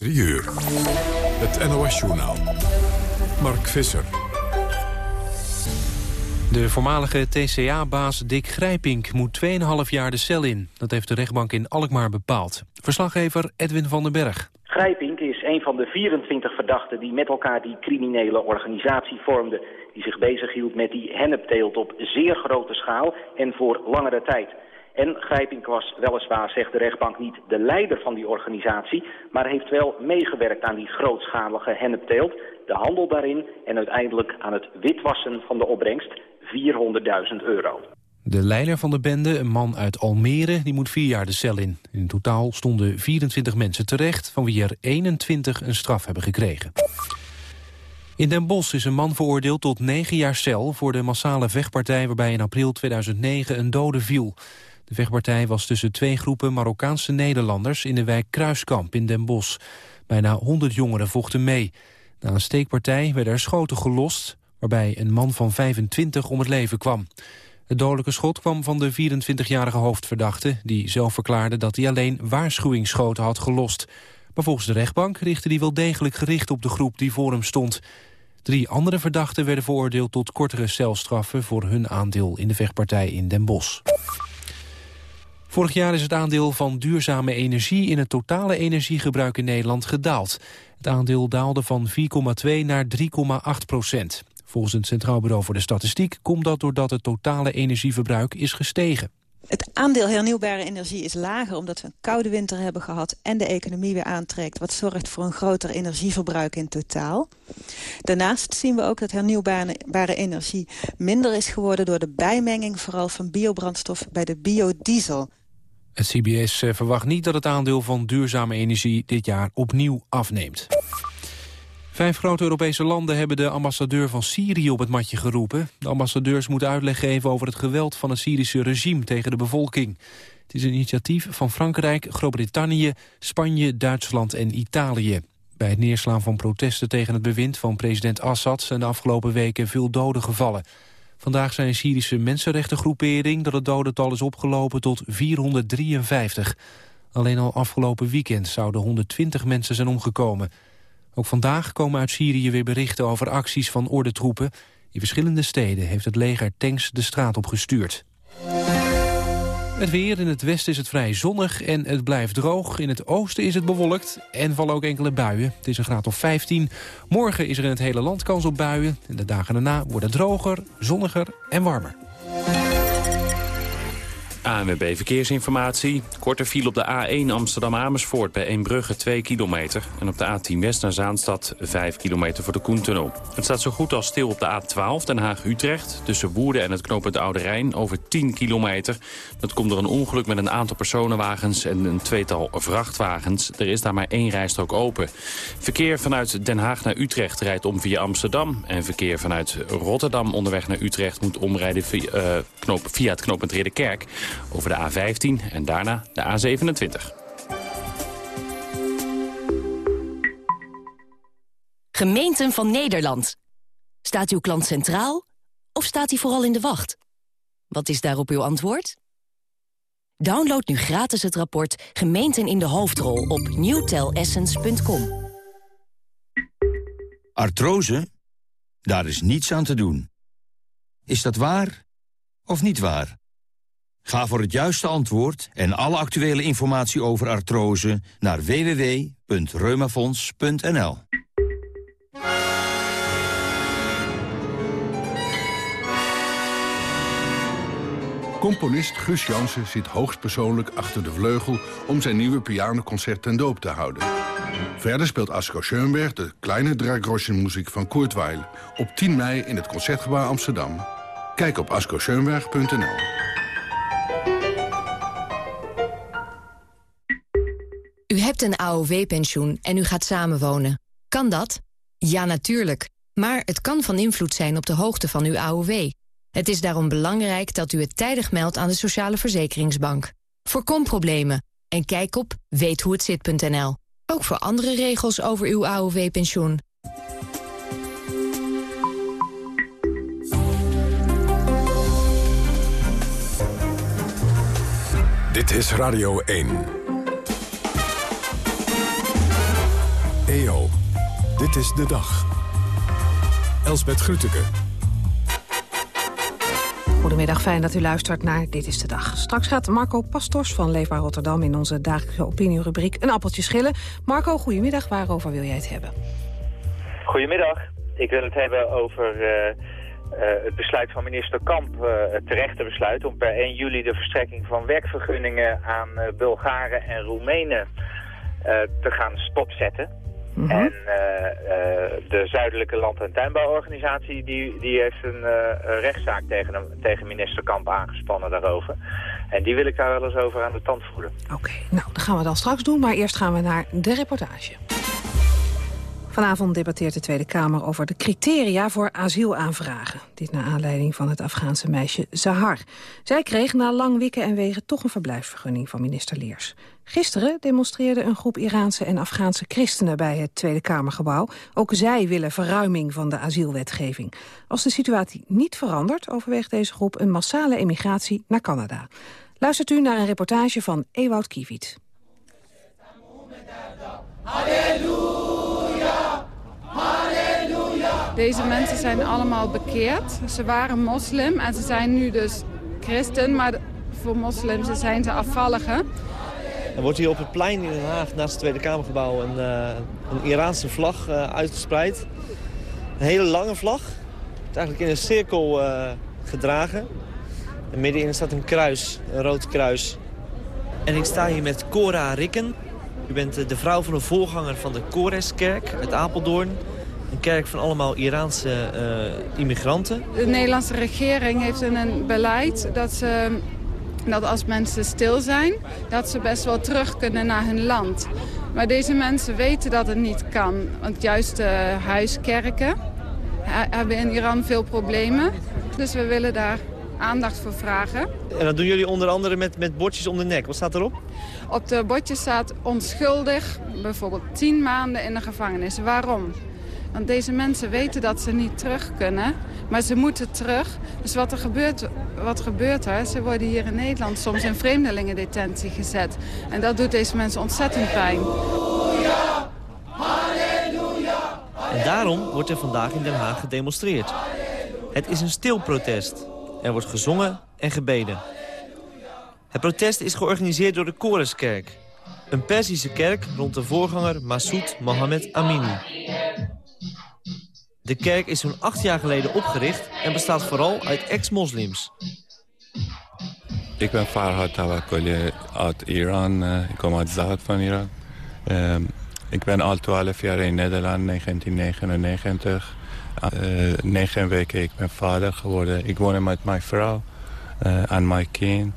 3 uur. Het NOS-journaal. Mark Visser. De voormalige TCA-baas Dick Grijpink moet 2,5 jaar de cel in. Dat heeft de rechtbank in Alkmaar bepaald. Verslaggever Edwin van den Berg. Grijpink is een van de 24 verdachten die met elkaar die criminele organisatie vormden. Die zich bezighield met die hennepteelt op zeer grote schaal en voor langere tijd. En Grijpink was weliswaar, zegt de rechtbank, niet de leider van die organisatie... maar heeft wel meegewerkt aan die grootschalige hennepteelt, de handel daarin... en uiteindelijk aan het witwassen van de opbrengst, 400.000 euro. De leider van de bende, een man uit Almere, die moet vier jaar de cel in. In totaal stonden 24 mensen terecht, van wie er 21 een straf hebben gekregen. In Den Bosch is een man veroordeeld tot negen jaar cel... voor de massale vechtpartij waarbij in april 2009 een dode viel. De vechtpartij was tussen twee groepen Marokkaanse Nederlanders... in de wijk Kruiskamp in Den Bosch. Bijna 100 jongeren vochten mee. Na een steekpartij werden er schoten gelost... waarbij een man van 25 om het leven kwam. Het dodelijke schot kwam van de 24-jarige hoofdverdachte... die zelf verklaarde dat hij alleen waarschuwingsschoten had gelost. Maar volgens de rechtbank richtte hij wel degelijk gericht op de groep die voor hem stond. Drie andere verdachten werden veroordeeld tot kortere celstraffen... voor hun aandeel in de vechtpartij in Den Bosch. Vorig jaar is het aandeel van duurzame energie in het totale energiegebruik in Nederland gedaald. Het aandeel daalde van 4,2 naar 3,8 procent. Volgens het Centraal Bureau voor de Statistiek komt dat doordat het totale energieverbruik is gestegen. Het aandeel hernieuwbare energie is lager omdat we een koude winter hebben gehad... en de economie weer aantrekt, wat zorgt voor een groter energieverbruik in totaal. Daarnaast zien we ook dat hernieuwbare energie minder is geworden... door de bijmenging vooral van biobrandstof bij de biodiesel. Het CBS eh, verwacht niet dat het aandeel van duurzame energie dit jaar opnieuw afneemt. Vijf grote Europese landen hebben de ambassadeur van Syrië op het matje geroepen. De ambassadeurs moeten uitleg geven over het geweld van het Syrische regime tegen de bevolking. Het is een initiatief van Frankrijk, Groot-Brittannië, Spanje, Duitsland en Italië. Bij het neerslaan van protesten tegen het bewind van president Assad... zijn de afgelopen weken veel doden gevallen. Vandaag zijn Syrische mensenrechtengroepering dat het dodental is opgelopen tot 453. Alleen al afgelopen weekend zouden 120 mensen zijn omgekomen. Ook vandaag komen uit Syrië weer berichten over acties van ordentroepen. In verschillende steden heeft het leger tanks de straat op gestuurd. Het weer in het westen is het vrij zonnig en het blijft droog. In het oosten is het bewolkt en vallen ook enkele buien. Het is een graad of 15. Morgen is er in het hele land kans op buien. En de dagen daarna worden droger, zonniger en warmer. ANWB Verkeersinformatie. Korte file op de A1 Amsterdam-Amersfoort bij Eembrugge 2 kilometer. En op de A10 West naar Zaanstad 5 kilometer voor de Koentunnel. Het staat zo goed als stil op de A12 Den Haag-Utrecht. Tussen Woerden en het knooppunt Oude Rijn over 10 kilometer. Dat komt door een ongeluk met een aantal personenwagens en een tweetal vrachtwagens. Er is daar maar één rijstrook open. Verkeer vanuit Den Haag naar Utrecht rijdt om via Amsterdam. En verkeer vanuit Rotterdam onderweg naar Utrecht moet omrijden via, knoop, via het knooppunt Ridderkerk over de A15 en daarna de A27. Gemeenten van Nederland. Staat uw klant centraal of staat hij vooral in de wacht? Wat is daarop uw antwoord? Download nu gratis het rapport Gemeenten in de hoofdrol op newtelessence.com. Artrose? Daar is niets aan te doen. Is dat waar of niet waar? Ga voor het juiste antwoord en alle actuele informatie over artrose naar www.reumafonds.nl. Componist Gus Jansen zit hoogstpersoonlijk achter de vleugel... om zijn nieuwe pianoconcert ten doop te houden. Verder speelt Asko Schoenberg de kleine dragroschenmuziek van Kurt Weill... op 10 mei in het Concertgebouw Amsterdam. Kijk op askoschoenberg.nl. U hebt een AOW-pensioen en u gaat samenwonen. Kan dat? Ja, natuurlijk. Maar het kan van invloed zijn op de hoogte van uw AOW. Het is daarom belangrijk dat u het tijdig meldt aan de Sociale Verzekeringsbank. Voorkom problemen en kijk op weethoehetzit.nl. Ook voor andere regels over uw AOW-pensioen. Dit is Radio 1. EO. Dit is de dag. Elsbet Grütke. Goedemiddag, fijn dat u luistert naar Dit is de Dag. Straks gaat Marco Pastors van Leefbaar Rotterdam... in onze dagelijkse opinierubriek een appeltje schillen. Marco, goedemiddag. Waarover wil jij het hebben? Goedemiddag. Ik wil het hebben over uh, uh, het besluit van minister Kamp... Uh, het terechte besluit om per 1 juli de verstrekking van werkvergunningen... aan Bulgaren en Roemenen te gaan stopzetten. Mhm. En de Zuidelijke Land- en Tuinbouworganisatie die, die heeft een rechtszaak tegen, hem, tegen minister Kamp aangespannen daarover. En die wil ik daar wel eens over aan de tand voelen. Oké, nou, dat gaan we dan straks doen, maar eerst gaan we naar de reportage. Vanavond debatteert de Tweede Kamer over de criteria voor asielaanvragen. Dit naar aanleiding van het Afghaanse meisje Zahar. Zij kreeg na lang wikken en wegen toch een verblijfsvergunning van minister Leers. Gisteren demonstreerde een groep Iraanse en Afghaanse christenen bij het Tweede Kamergebouw. Ook zij willen verruiming van de asielwetgeving. Als de situatie niet verandert, overweegt deze groep een massale emigratie naar Canada. Luistert u naar een reportage van Ewout. Halleluja! Deze mensen zijn allemaal bekeerd. Ze waren moslim en ze zijn nu dus christen, maar voor moslims zijn ze afvalligen. Er wordt hier op het plein in Den Haag, naast het Tweede Kamergebouw, een, uh, een Iraanse vlag uh, uitgespreid. Een hele lange vlag. Het eigenlijk in een cirkel uh, gedragen. En middenin staat een kruis, een rood kruis. En ik sta hier met Cora Rikken. U bent de vrouw van een voorganger van de Koreskerk uit Apeldoorn. Een kerk van allemaal Iraanse uh, immigranten. De Nederlandse regering heeft een beleid dat, ze, dat als mensen stil zijn... dat ze best wel terug kunnen naar hun land. Maar deze mensen weten dat het niet kan. Want juist de huiskerken hebben in Iran veel problemen. Dus we willen daar aandacht voor vragen. En dat doen jullie onder andere met, met bordjes om de nek. Wat staat erop? Op de bordjes staat onschuldig, bijvoorbeeld tien maanden in de gevangenis. Waarom? Want deze mensen weten dat ze niet terug kunnen, maar ze moeten terug. Dus wat er gebeurt, wat gebeurt er? Ze worden hier in Nederland soms in vreemdelingendetentie gezet. En dat doet deze mensen ontzettend pijn. En daarom wordt er vandaag in Den Haag gedemonstreerd. Het is een stil protest. Er wordt gezongen en gebeden. Het protest is georganiseerd door de Koreskerk. Een Perzische kerk rond de voorganger Masoud Mohammed Amini. De kerk is zo'n acht jaar geleden opgericht en bestaat vooral uit ex-moslims. Ik ben Farhad Tawakkoli uit Iran. Eh, ik kom uit zuid van Iran. Ehm, ik ben al 12 jaar in Nederland, 1999. Uh, negen weken ik ben vader geworden. Ik woon met mijn vrouw uh, en mijn kind.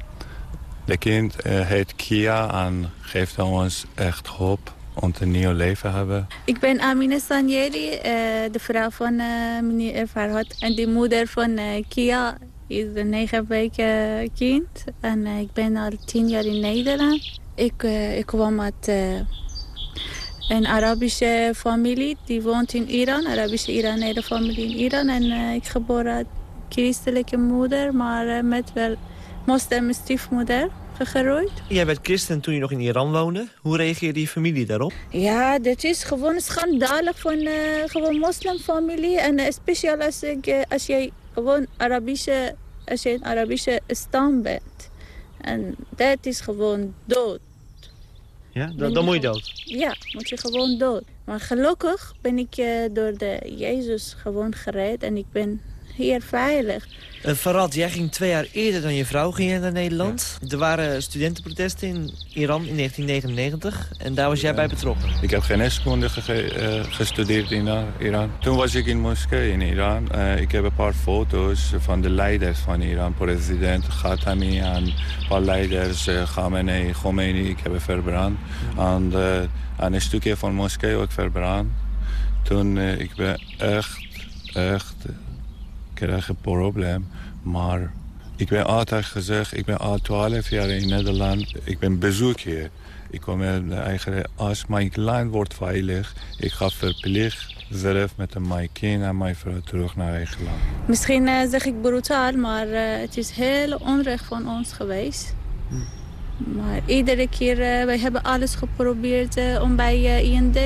De kind heet Kia en geeft ons echt hoop om een nieuw leven hebben. Ik ben Amine Sanjeri, de vrouw van meneer Farhad. En de moeder van Kia is een negen weken kind. En ik ben al tien jaar in Nederland. Ik, ik kwam uit een Arabische familie die woont in Iran. Arabische Iranese familie in Iran. En ik geboren uit christelijke moeder, maar met wel moslim stiefmoeder gegroeid. Jij werd christen toen je nog in Iran woonde. Hoe reageerde je familie daarop? Ja, dat is gewoon schandalig van uh, gewoon moslimfamilie. En speciaal als, ik, als jij gewoon Arabische, als je een Arabische stam bent. En dat is gewoon dood. Ja, dan, dan moet je dood? Ja, moet je gewoon dood. Maar gelukkig ben ik door de Jezus gewoon gered en ik ben hier veilig. Uh, Farad, jij ging twee jaar eerder dan je vrouw ging naar Nederland. Er waren studentenprotesten in Iran in 1999 en daar was jij bij betrokken. Ik heb geneeskunde ge uh, gestudeerd in uh, Iran. Toen was ik in moskee in Iran. ik heb een paar foto's van de leiders van Iran. President Khatami en een paar leiders, Khamenei, Khomeini. Ik heb verbrand. En, en een stukje van moskee ook verbrand. Toen ik ben echt, echt krijg een probleem. Maar ik ben altijd gezegd, ik ben al 12 jaar in Nederland. Ik ben bezoek hier. Ik kom met eigen, als mijn land wordt veilig, ik ga verplicht zelf met mijn kind en mijn vrouw terug naar eigen land. Misschien uh, zeg ik brutaal, maar uh, het is heel onrecht van ons geweest. Hm. Maar iedere keer, uh, wij hebben alles geprobeerd uh, om bij uh, IND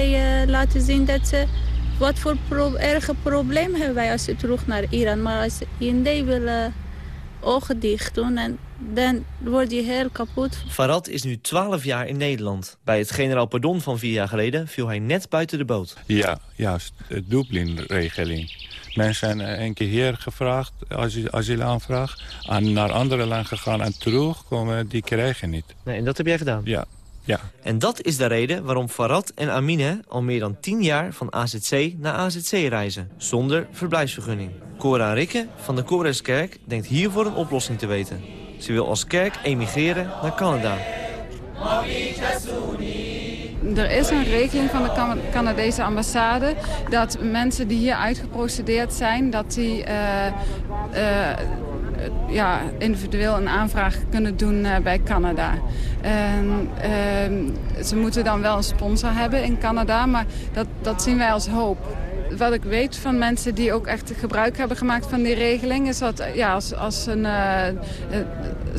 laten zien dat ze... Wat voor pro erge probleem hebben wij als ze terug naar Iran. Maar als IND wil ogen dicht doen en dan word je heel kapot. Farad is nu 12 jaar in Nederland. Bij het generaal pardon van vier jaar geleden viel hij net buiten de boot. Ja, juist. De Dublin-regeling. Mensen zijn een keer hier gevraagd, asielaanvraag. En naar andere landen gegaan en terugkomen, die krijgen niet. Nee, en dat heb jij gedaan? Ja. Ja. En dat is de reden waarom Farad en Amine al meer dan 10 jaar van AZC naar AZC reizen. Zonder verblijfsvergunning. Cora Rikke van de Koreskerk denkt hiervoor een oplossing te weten. Ze wil als kerk emigreren naar Canada. Er is een regeling van de Canadese ambassade dat mensen die hier uitgeprocedeerd zijn, dat die uh, uh, ja, individueel een aanvraag kunnen doen uh, bij Canada. En, ze moeten dan wel een sponsor hebben in Canada, maar dat, dat zien wij als hoop wat ik weet van mensen die ook echt gebruik hebben gemaakt van die regeling... is dat ja, als, als een, uh,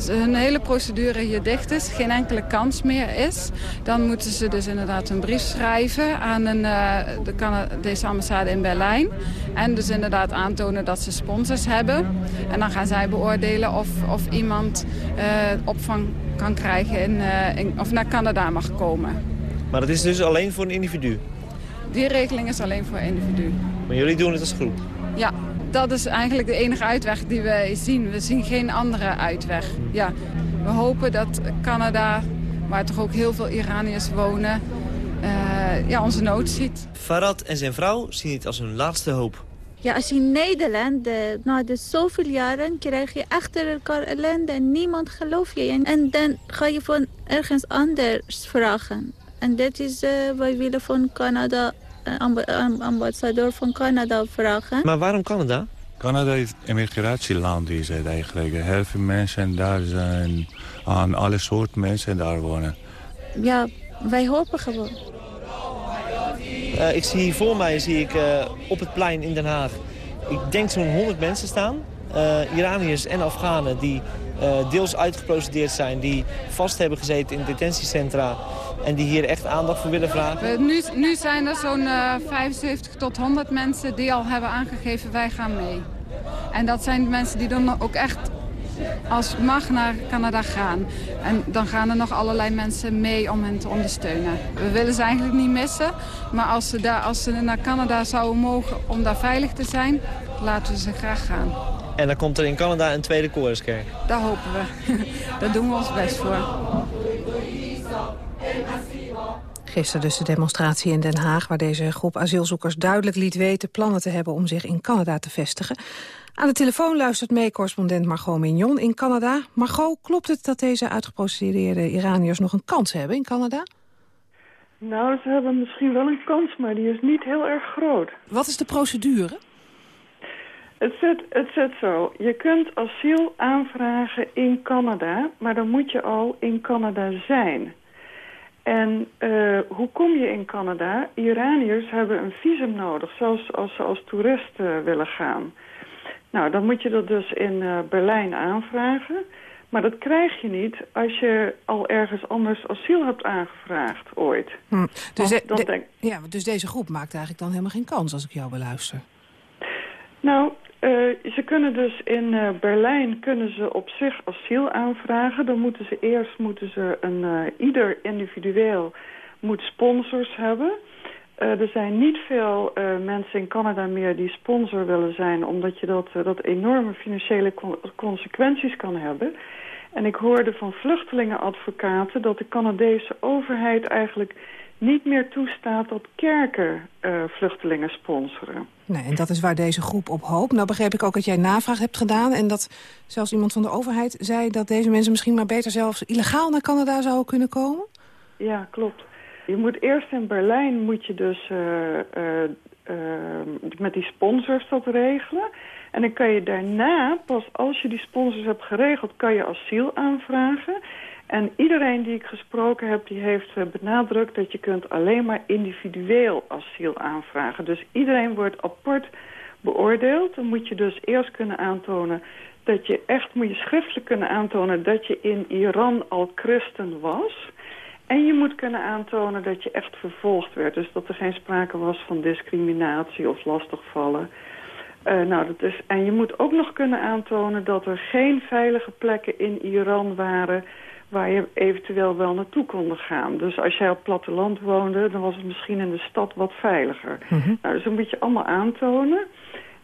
een hele procedure hier dicht is, geen enkele kans meer is... dan moeten ze dus inderdaad een brief schrijven aan een, de Canadese ambassade in Berlijn. En dus inderdaad aantonen dat ze sponsors hebben. En dan gaan zij beoordelen of, of iemand opvang kan krijgen in, in, of naar Canada mag komen. Maar dat is dus alleen voor een individu? Die regeling is alleen voor individu. Maar jullie doen het als groep? Ja, dat is eigenlijk de enige uitweg die we zien. We zien geen andere uitweg. Ja, we hopen dat Canada, waar toch ook heel veel Iraniërs wonen, uh, ja, onze nood ziet. Farad en zijn vrouw zien het als hun laatste hoop. Ja, als je in Nederland, de, na de zoveel jaren, krijg je achter elkaar ellende en niemand gelooft je. En dan ga je van ergens anders vragen. En dat is, uh, wij willen van Canada, uh, ambassadeur van Canada vragen. Maar waarom Canada? Canada is een emigratieland, is het eigenlijk. Heel veel mensen daar zijn, aan alle soorten mensen daar wonen. Ja, wij hopen gewoon. Uh, ik zie voor mij zie ik, uh, op het plein in Den Haag, ik denk zo'n 100 mensen staan. Uh, Iraniërs en Afghanen die deels uitgeprocedeerd zijn, die vast hebben gezeten in detentiecentra en die hier echt aandacht voor willen vragen? Nu, nu zijn er zo'n uh, 75 tot 100 mensen die al hebben aangegeven wij gaan mee. En dat zijn mensen die dan ook echt als mag naar Canada gaan. En dan gaan er nog allerlei mensen mee om hen te ondersteunen. We willen ze eigenlijk niet missen. Maar als ze, daar, als ze naar Canada zouden mogen om daar veilig te zijn, laten we ze graag gaan. En dan komt er in Canada een tweede Koreskerk? Daar hopen we. Daar doen we ons best voor. Gisteren dus de demonstratie in Den Haag... waar deze groep asielzoekers duidelijk liet weten... plannen te hebben om zich in Canada te vestigen. Aan de telefoon luistert mee correspondent Margot Mignon in Canada. Margot, klopt het dat deze uitgeprocedeerde Iraniërs nog een kans hebben in Canada? Nou, ze hebben misschien wel een kans, maar die is niet heel erg groot. Wat is de procedure? Het zit, het zit zo. Je kunt asiel aanvragen in Canada, maar dan moet je al in Canada zijn. En uh, hoe kom je in Canada? Iraniërs hebben een visum nodig, zelfs als ze als toerist uh, willen gaan. Nou, dan moet je dat dus in uh, Berlijn aanvragen. Maar dat krijg je niet als je al ergens anders asiel hebt aangevraagd ooit. Hm. Dus, de, de, denk... ja, dus deze groep maakt eigenlijk dan helemaal geen kans als ik jou beluister. Nou, uh, ze kunnen dus in uh, Berlijn kunnen ze op zich asiel aanvragen. Dan moeten ze eerst moeten ze een uh, ieder individueel moet sponsors hebben. er zijn niet veel mensen in Canada meer die sponsor willen zijn, omdat je dat, dat enorme financiële con consequenties kan hebben. En ik hoorde van vluchtelingenadvocaten dat de Canadese overheid eigenlijk niet meer toestaat dat kerken uh, vluchtelingen sponsoren. Nee, en dat is waar deze groep op hoopt. Nou begreep ik ook dat jij navraag hebt gedaan... en dat zelfs iemand van de overheid zei dat deze mensen misschien maar beter zelfs illegaal naar Canada zouden kunnen komen? Ja, klopt. Je moet eerst in Berlijn moet je dus uh, uh, met die sponsors dat regelen. En dan kan je daarna, pas als je die sponsors hebt geregeld, kan je asiel aanvragen... En iedereen die ik gesproken heb, die heeft eh, benadrukt dat je kunt alleen maar individueel asiel aanvragen. Dus iedereen wordt apart beoordeeld. Dan moet je dus eerst kunnen aantonen dat je echt moet je schriftelijk kunnen aantonen dat je in Iran al christen was. En je moet kunnen aantonen dat je echt vervolgd werd. Dus dat er geen sprake was van discriminatie of lastigvallen. Uh, nou, dat is, en je moet ook nog kunnen aantonen dat er geen veilige plekken in Iran waren waar je eventueel wel naartoe kon gaan. Dus als jij op platteland woonde, dan was het misschien in de stad wat veiliger. Mhm. Nou, dus dat moet je allemaal aantonen.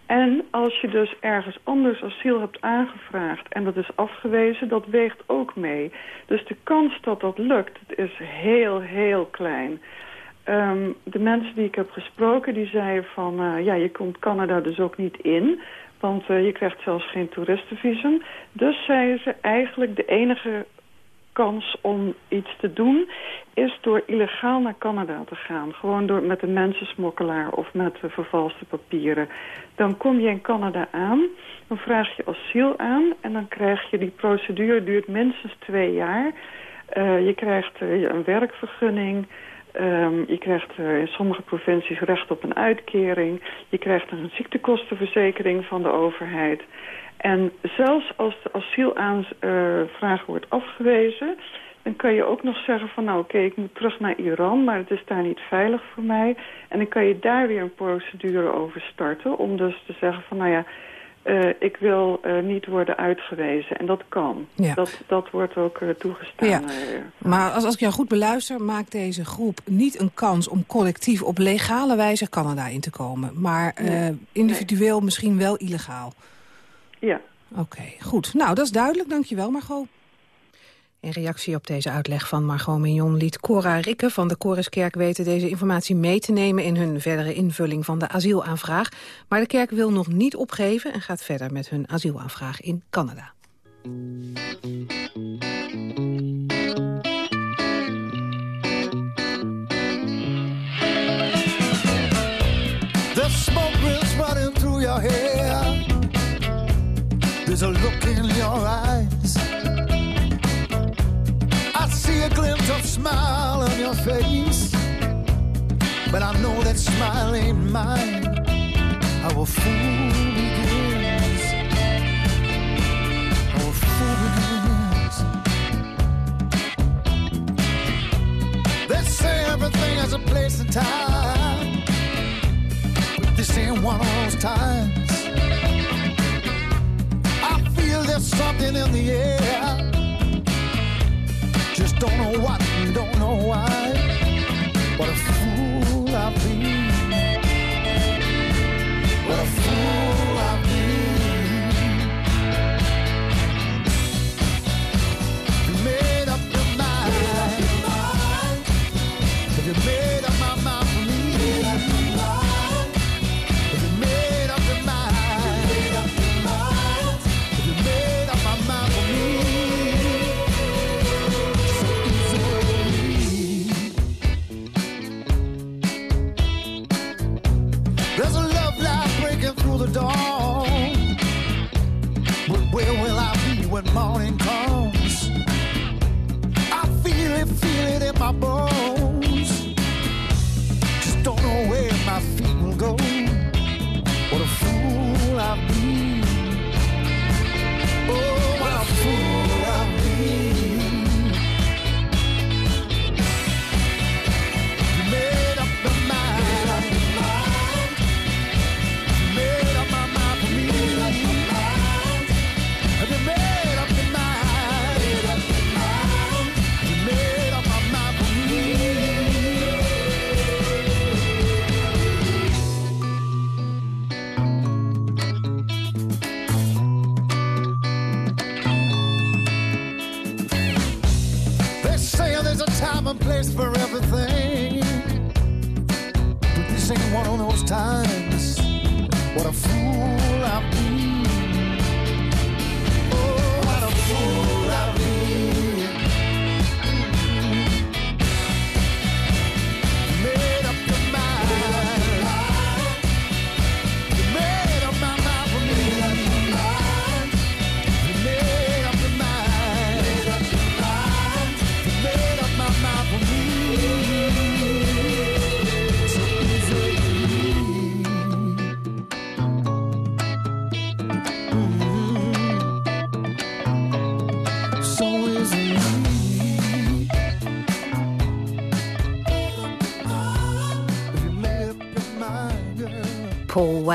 En als je dus ergens anders asiel hebt aangevraagd en dat is afgewezen, dat weegt ook mee. Dus de kans dat dat lukt, is heel, heel klein. Um, de mensen die ik heb gesproken, die zeiden van... Uh, ja, je komt Canada dus ook niet in, want uh, je krijgt zelfs geen toeristenvisum. Dus zeiden ze, eigenlijk de enige kans om iets te doen... is door illegaal naar Canada te gaan. Gewoon door, met een mensensmokkelaar of met vervalste papieren. Dan kom je in Canada aan, dan vraag je asiel aan... en dan krijg je, die procedure duurt minstens twee jaar... Uh, je krijgt uh, een werkvergunning... Um, je krijgt uh, in sommige provincies recht op een uitkering. Je krijgt een ziektekostenverzekering van de overheid. En zelfs als de asielaanvraag wordt afgewezen... dan kan je ook nog zeggen van nou oké, okay, ik moet terug naar Iran... maar het is daar niet veilig voor mij. En dan kan je daar weer een procedure over starten... om dus te zeggen van nou ja... Uh, ik wil uh, niet worden uitgewezen. En dat kan. Ja. Dat, dat wordt ook uh, toegestaan. Ja. Maar als, als ik jou goed beluister, maakt deze groep niet een kans... om collectief op legale wijze Canada in te komen. Maar Nee. individueel misschien wel illegaal. Ja. Oké, goed. Nou, dat is duidelijk. Dankjewel, Margot. In reactie op deze uitleg van Margot Mignon liet Cora Rikke van de Coriskerk weten deze informatie mee te nemen in hun verdere invulling van de asielaanvraag. Maar de kerk wil nog niet opgeven en gaat verder met hun asielaanvraag in Canada. There's a look in your eyes. I see a glimpse of smile on your face. But I know that smile ain't mine. Our fool begins. Our fool begins. They say everything has a place and time. But this ain't one of those times. There's something in the air. Just don't know what, don't know why. What a fool I've been. What a fool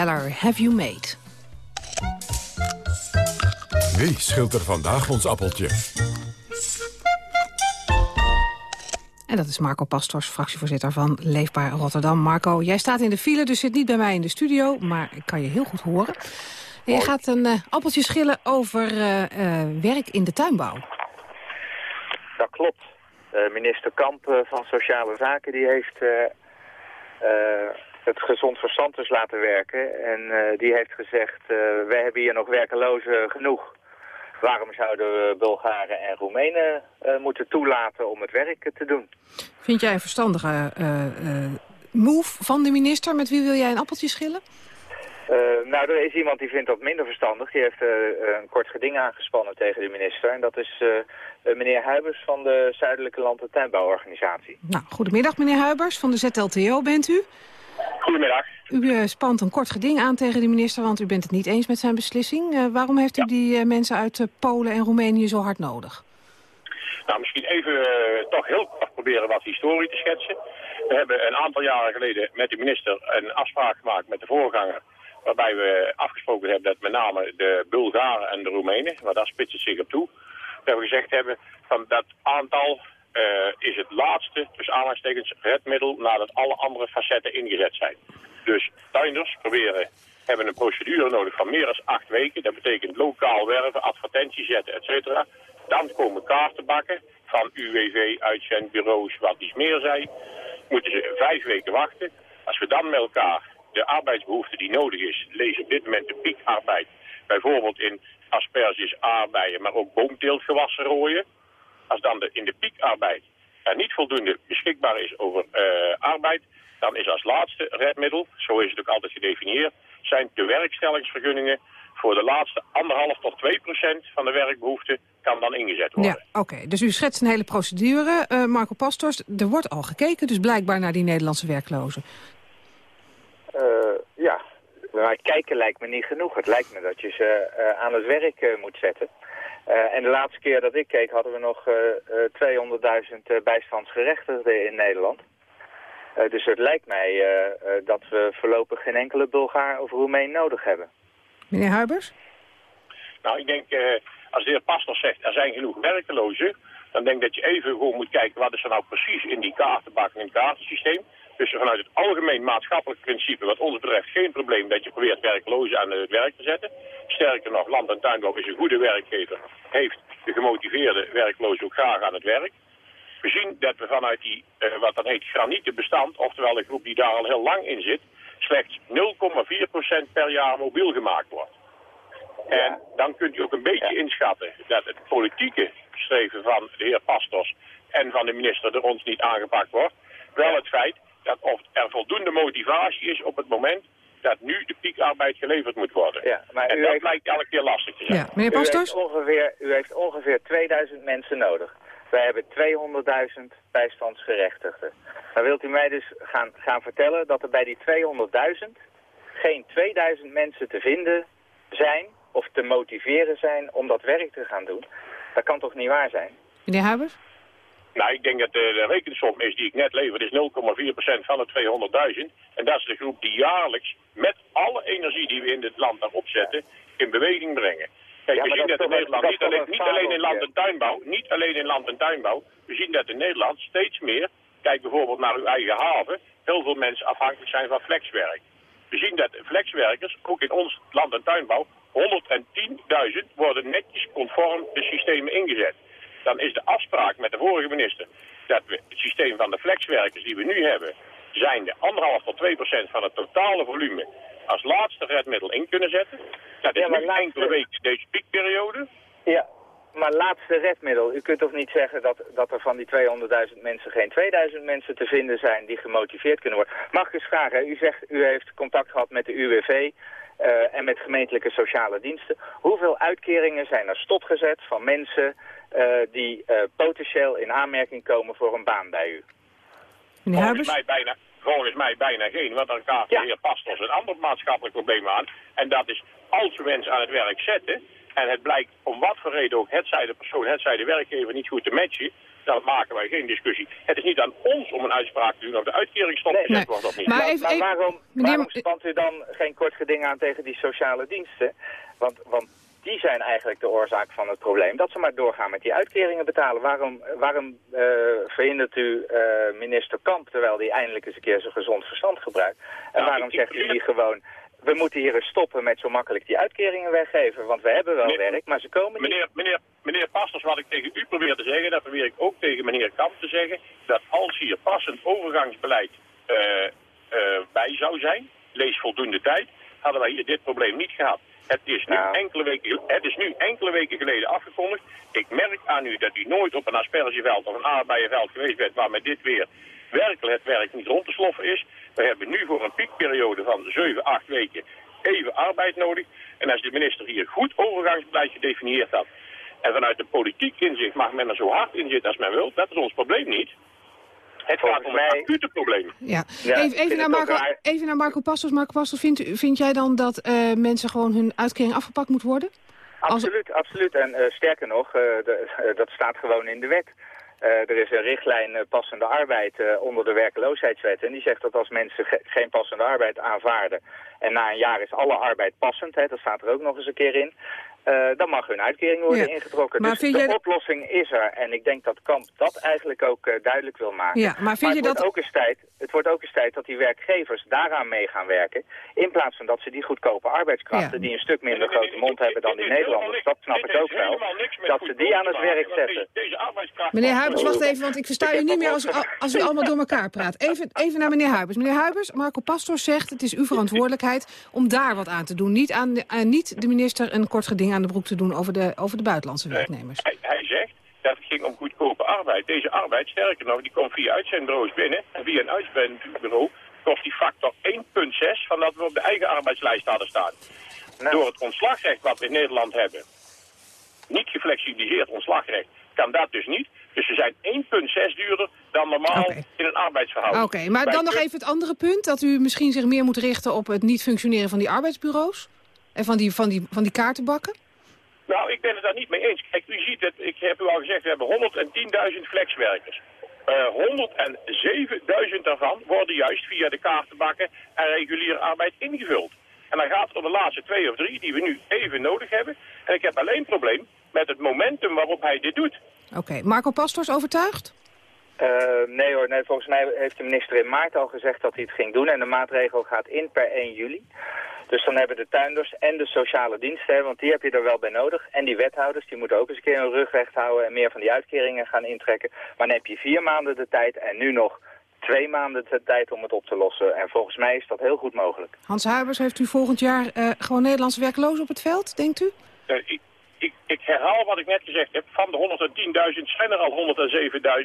Weller, Have You Made? Wie scheelt er vandaag ons appeltje? En dat is Marco Pastors, fractievoorzitter van Leefbaar Rotterdam. Marco, jij staat in de file, dus zit niet bij mij in de studio, maar ik kan je heel goed horen. En je gaat een uh, appeltje schillen over uh, uh, werk in de tuinbouw. Dat klopt. minister Kamp van Sociale Zaken die heeft het gezond verstand dus laten werken. En die heeft gezegd, wij hebben hier nog werkelozen genoeg. Waarom zouden we Bulgaren en Roemenen uh, moeten toelaten om het werk te doen? Vind jij een verstandige uh, move van de minister? Met wie wil jij een appeltje schillen? nou, er is iemand die vindt dat minder verstandig. Die heeft een kort geding aangespannen tegen de minister. En dat is meneer Huibers van de Zuidelijke Land- en Tuinbouworganisatie. Nou, goedemiddag meneer Huibers van de ZLTO bent u. Goedemiddag. U uh, spant een kort geding aan tegen de minister, want u bent het niet eens met zijn beslissing. Uh, waarom heeft u die uh, mensen uit Polen en Roemenië zo hard nodig? Nou, misschien even toch heel kort proberen wat historie te schetsen. We hebben een aantal jaren geleden met de minister een afspraak gemaakt met de voorganger... waarbij we afgesproken hebben dat met name de Bulgaren en de Roemenen, waar daar spitst het zich op toe... dat we gezegd hebben van dat aantal is het laatste, tussen aanhalingstekens, redmiddel nadat alle andere facetten ingezet zijn. Dus tuinders proberen, hebben een procedure nodig van meer dan acht weken. Dat betekent lokaal werven, advertenties zetten, et cetera. Dan komen kaarten bakken van UWV, uitzendbureaus, wat iets meer zijn. Moeten ze vijf weken wachten. Als we dan met elkaar de arbeidsbehoefte die nodig is, lees op dit moment de piekarbeid. Bijvoorbeeld in asperges, aardbeien, maar ook boomteeltgewassen rooien als dan de, in de piekarbeid er niet voldoende beschikbaar is over uh, arbeid, dan is als laatste redmiddel, zo is het ook altijd gedefinieerd, zijn de werkstellingsvergunningen voor de laatste anderhalf tot 2 procent van de werkbehoefte kan dan ingezet worden. Ja, oké. Dus u schetst een hele procedure, uh, Marco Pastors. Er wordt al gekeken, dus blijkbaar naar die Nederlandse werklozen. Uh, ja, maar kijken lijkt me niet genoeg. Het lijkt me dat je ze uh, aan het werk moet zetten. Uh, en de laatste keer dat ik keek hadden we nog uh, 200.000 bijstandsgerechtigden in Nederland. Uh, dus het lijkt mij dat we voorlopig geen enkele Bulgaar of Roemeen nodig hebben. Meneer Huibers? Nou, ik denk, als de heer Pastor zegt er zijn genoeg werkelozen... dan denk ik dat je even gewoon moet kijken wat is er nou precies in die kaartenbak en kaartensysteem. Dus vanuit het algemeen maatschappelijk principe, wat ons betreft, geen probleem dat je probeert werklozen aan het werk te zetten. Sterker nog, Land- en Tuinbouw is een goede werkgever, heeft de gemotiveerde werklozen ook graag aan het werk. We zien dat we vanuit die, uh, wat dan heet, granieten bestand, oftewel de groep die daar al heel lang in zit, slechts 0,4% per jaar mobiel gemaakt wordt. En dan kunt u ook een beetje inschatten dat het politieke streven van de heer Pastors en van de minister er ons niet aangepakt wordt. Wel het feit dat of er voldoende motivatie is op het moment dat nu de piekarbeid geleverd moet worden. Ja, maar en dat heeft... lijkt elke keer lastig te zijn. Ja, meneer Pastors? U heeft, ongeveer, u heeft ongeveer 2000 mensen nodig. Wij hebben 200.000 bijstandsgerechtigden. Dan wilt u mij dus gaan, gaan vertellen dat er bij die 200.000 geen 2000 mensen te vinden zijn of te motiveren zijn om dat werk te gaan doen. Dat kan toch niet waar zijn? Meneer Huibers? Nou, ik denk dat de, rekensom is die ik net lever, is 0,4% van de 200.000. En dat is de groep die jaarlijks met alle energie die we in dit land daarop zetten, in beweging brengen. Kijk, Ja, we zien dat in Nederland, dat niet alleen, een niet alleen in land- en tuinbouw, niet alleen in land- en tuinbouw, we zien dat in Nederland steeds meer, kijk bijvoorbeeld naar uw eigen haven, heel veel mensen afhankelijk zijn van flexwerk. We zien dat flexwerkers, ook in ons land- en tuinbouw, 110.000 worden netjes conform de systemen ingezet. Dan is de afspraak met de vorige minister dat we het systeem van de flexwerkers die we nu hebben, zijn de anderhalf tot 2 procent van het totale volume als laatste redmiddel in kunnen zetten. Dat is Ja, maar nu laatste- enkele weken deze piekperiode. Ja, maar laatste redmiddel. U kunt toch niet zeggen dat, dat er van die 200.000 mensen geen 2000 mensen te vinden zijn die gemotiveerd kunnen worden. Mag ik eens vragen, u zegt u heeft contact gehad met de UWV eh, en met gemeentelijke sociale diensten. Hoeveel uitkeringen zijn er stopgezet van mensen die eh, potentieel in aanmerking komen voor een baan bij u? Meneer Volgens mij, bijna, volgens mij bijna geen, want dan kaart de heer Pastors een ander maatschappelijk probleem aan. En dat is als we mensen aan het werk zetten, en het blijkt om wat voor reden ook, het zij de persoon, het zij de werkgever niet goed te matchen, dan maken wij geen discussie. Het is niet aan ons om een uitspraak te doen over de uitkeringsstop. Nee, gezet wordt dat niet. Maar, even, maar waarom, meneer- waarom spant u dan geen kort geding aan tegen die sociale diensten? Want, want die zijn eigenlijk de oorzaak van het probleem. Dat ze maar doorgaan met die uitkeringen betalen. Waarom, waarom eh, verhindert u eh, minister Kamp terwijl die eindelijk eens een keer zijn gezond verstand gebruikt? En Nou, waarom zegt u niet gewoon... We moeten hier eens stoppen met zo makkelijk die uitkeringen weggeven. Want we hebben wel Meneer- werk, maar ze komen niet. Meneer, meneer, meneer Pastors, wat ik tegen u probeer te zeggen, dat probeer ik ook tegen meneer Kamp te zeggen, dat als hier passend overgangsbeleid eh, bij zou zijn, lees voldoende tijd, hadden wij hier dit probleem niet gehad. Het is, nu Nou. enkele weken, het is nu enkele weken geleden afgekondigd. Ik merk aan u dat u nooit op een aspergeveld of een aardbeienveld geweest bent waar met dit weer werkelijk het werk niet rond te sloffen is. We hebben nu voor een piekperiode van 7, 8 weken even arbeid nodig. En als de minister hier goed overgangsbeleid gedefinieerd had... en vanuit de politiek inzicht mag men er zo hard in zitten als men wil... dat is ons probleem niet. Het gaat om het acute probleem. Ja. Even, vind even, naar Marco, raar. even naar Marco Pastos. Marco Pastos, vindt, u- vind jij dan dat eh, mensen gewoon hun uitkering afgepakt moet worden? Absoluut, absoluut. En eh, sterker nog, eh, de- dat staat gewoon in de wet. Eh, er is een richtlijn passende arbeid eh, onder de werkeloosheidswet. En die zegt dat als mensen ge- geen passende arbeid aanvaarden... en na een jaar is alle arbeid passend, hè, dat staat er ook nog eens een keer in... eh, dan mag hun uitkering worden Ja. ingetrokken. Maar dus de jij oplossing is er. En ik denk dat Kamp dat eigenlijk ook eh, duidelijk wil maken. Ja, maar vind je het, dat- wordt ook eens tijd, het wordt ook eens tijd dat die werkgevers daaraan mee gaan werken... in plaats van dat ze die goedkope arbeidskrachten... Ja. die een stuk minder grote mond hebben dan die Nederlanders... dat snap ik ook wel, dat ze die aan het werk zetten. Meneer Huibers, wacht even, want ik versta u niet meer als u, als u allemaal door elkaar praat. Even, even naar meneer Huibers. Meneer Huibers, Marco Pastor zegt het is uw verantwoordelijkheid om daar wat aan te doen. Niet, aan de, aan- niet de minister een kort geding aan de broek te doen over de, over de buitenlandse werknemers. Hij, hij zegt dat het ging om goedkope arbeid. Deze arbeid, sterker nog, die komt via uitzendbureaus binnen. En via een uitzendbureau kost die factor 1,6 van dat we op de eigen arbeidslijst hadden staan. Door het ontslagrecht wat we in Nederland hebben, niet geflexibiliseerd ontslagrecht, kan dat dus niet. Dus ze zijn 1,6 duurder dan normaal in een arbeidsverhouding. Oké, maar dan nog even het andere punt. Dat u misschien zich meer moet richten op het niet functioneren van die arbeidsbureaus. En van die, van die, van die kaartenbakken. Nou, ik ben het daar niet mee eens. Kijk, u ziet het, ik heb u al gezegd, we hebben 110.000 flexwerkers. Eh 107.000 daarvan worden juist via de kaartenbakken en reguliere arbeid ingevuld. En dan gaat het om de laatste twee of drie die we nu even nodig hebben. En ik heb alleen een probleem met het momentum waarop hij dit doet. Oké, Marco Pastors overtuigd? Eh, nee hoor, nee, volgens mij heeft de minister in maart al gezegd dat hij het ging doen. En de maatregel gaat in per 1 juli. Dus dan hebben de tuinders en de sociale diensten, hè, want die heb je er wel bij nodig. En die wethouders, die moeten ook eens een keer hun rug recht houden en meer van die uitkeringen gaan intrekken. Maar dan heb je vier maanden de tijd en nu nog twee maanden de tijd om het op te lossen. En volgens mij is dat heel goed mogelijk. Hans Huibers, heeft u volgend jaar eh, gewoon Nederlandse werklozen op het veld, denkt u? Eh, ik, ik, herhaal wat ik net gezegd heb. Van de 110.000 zijn er al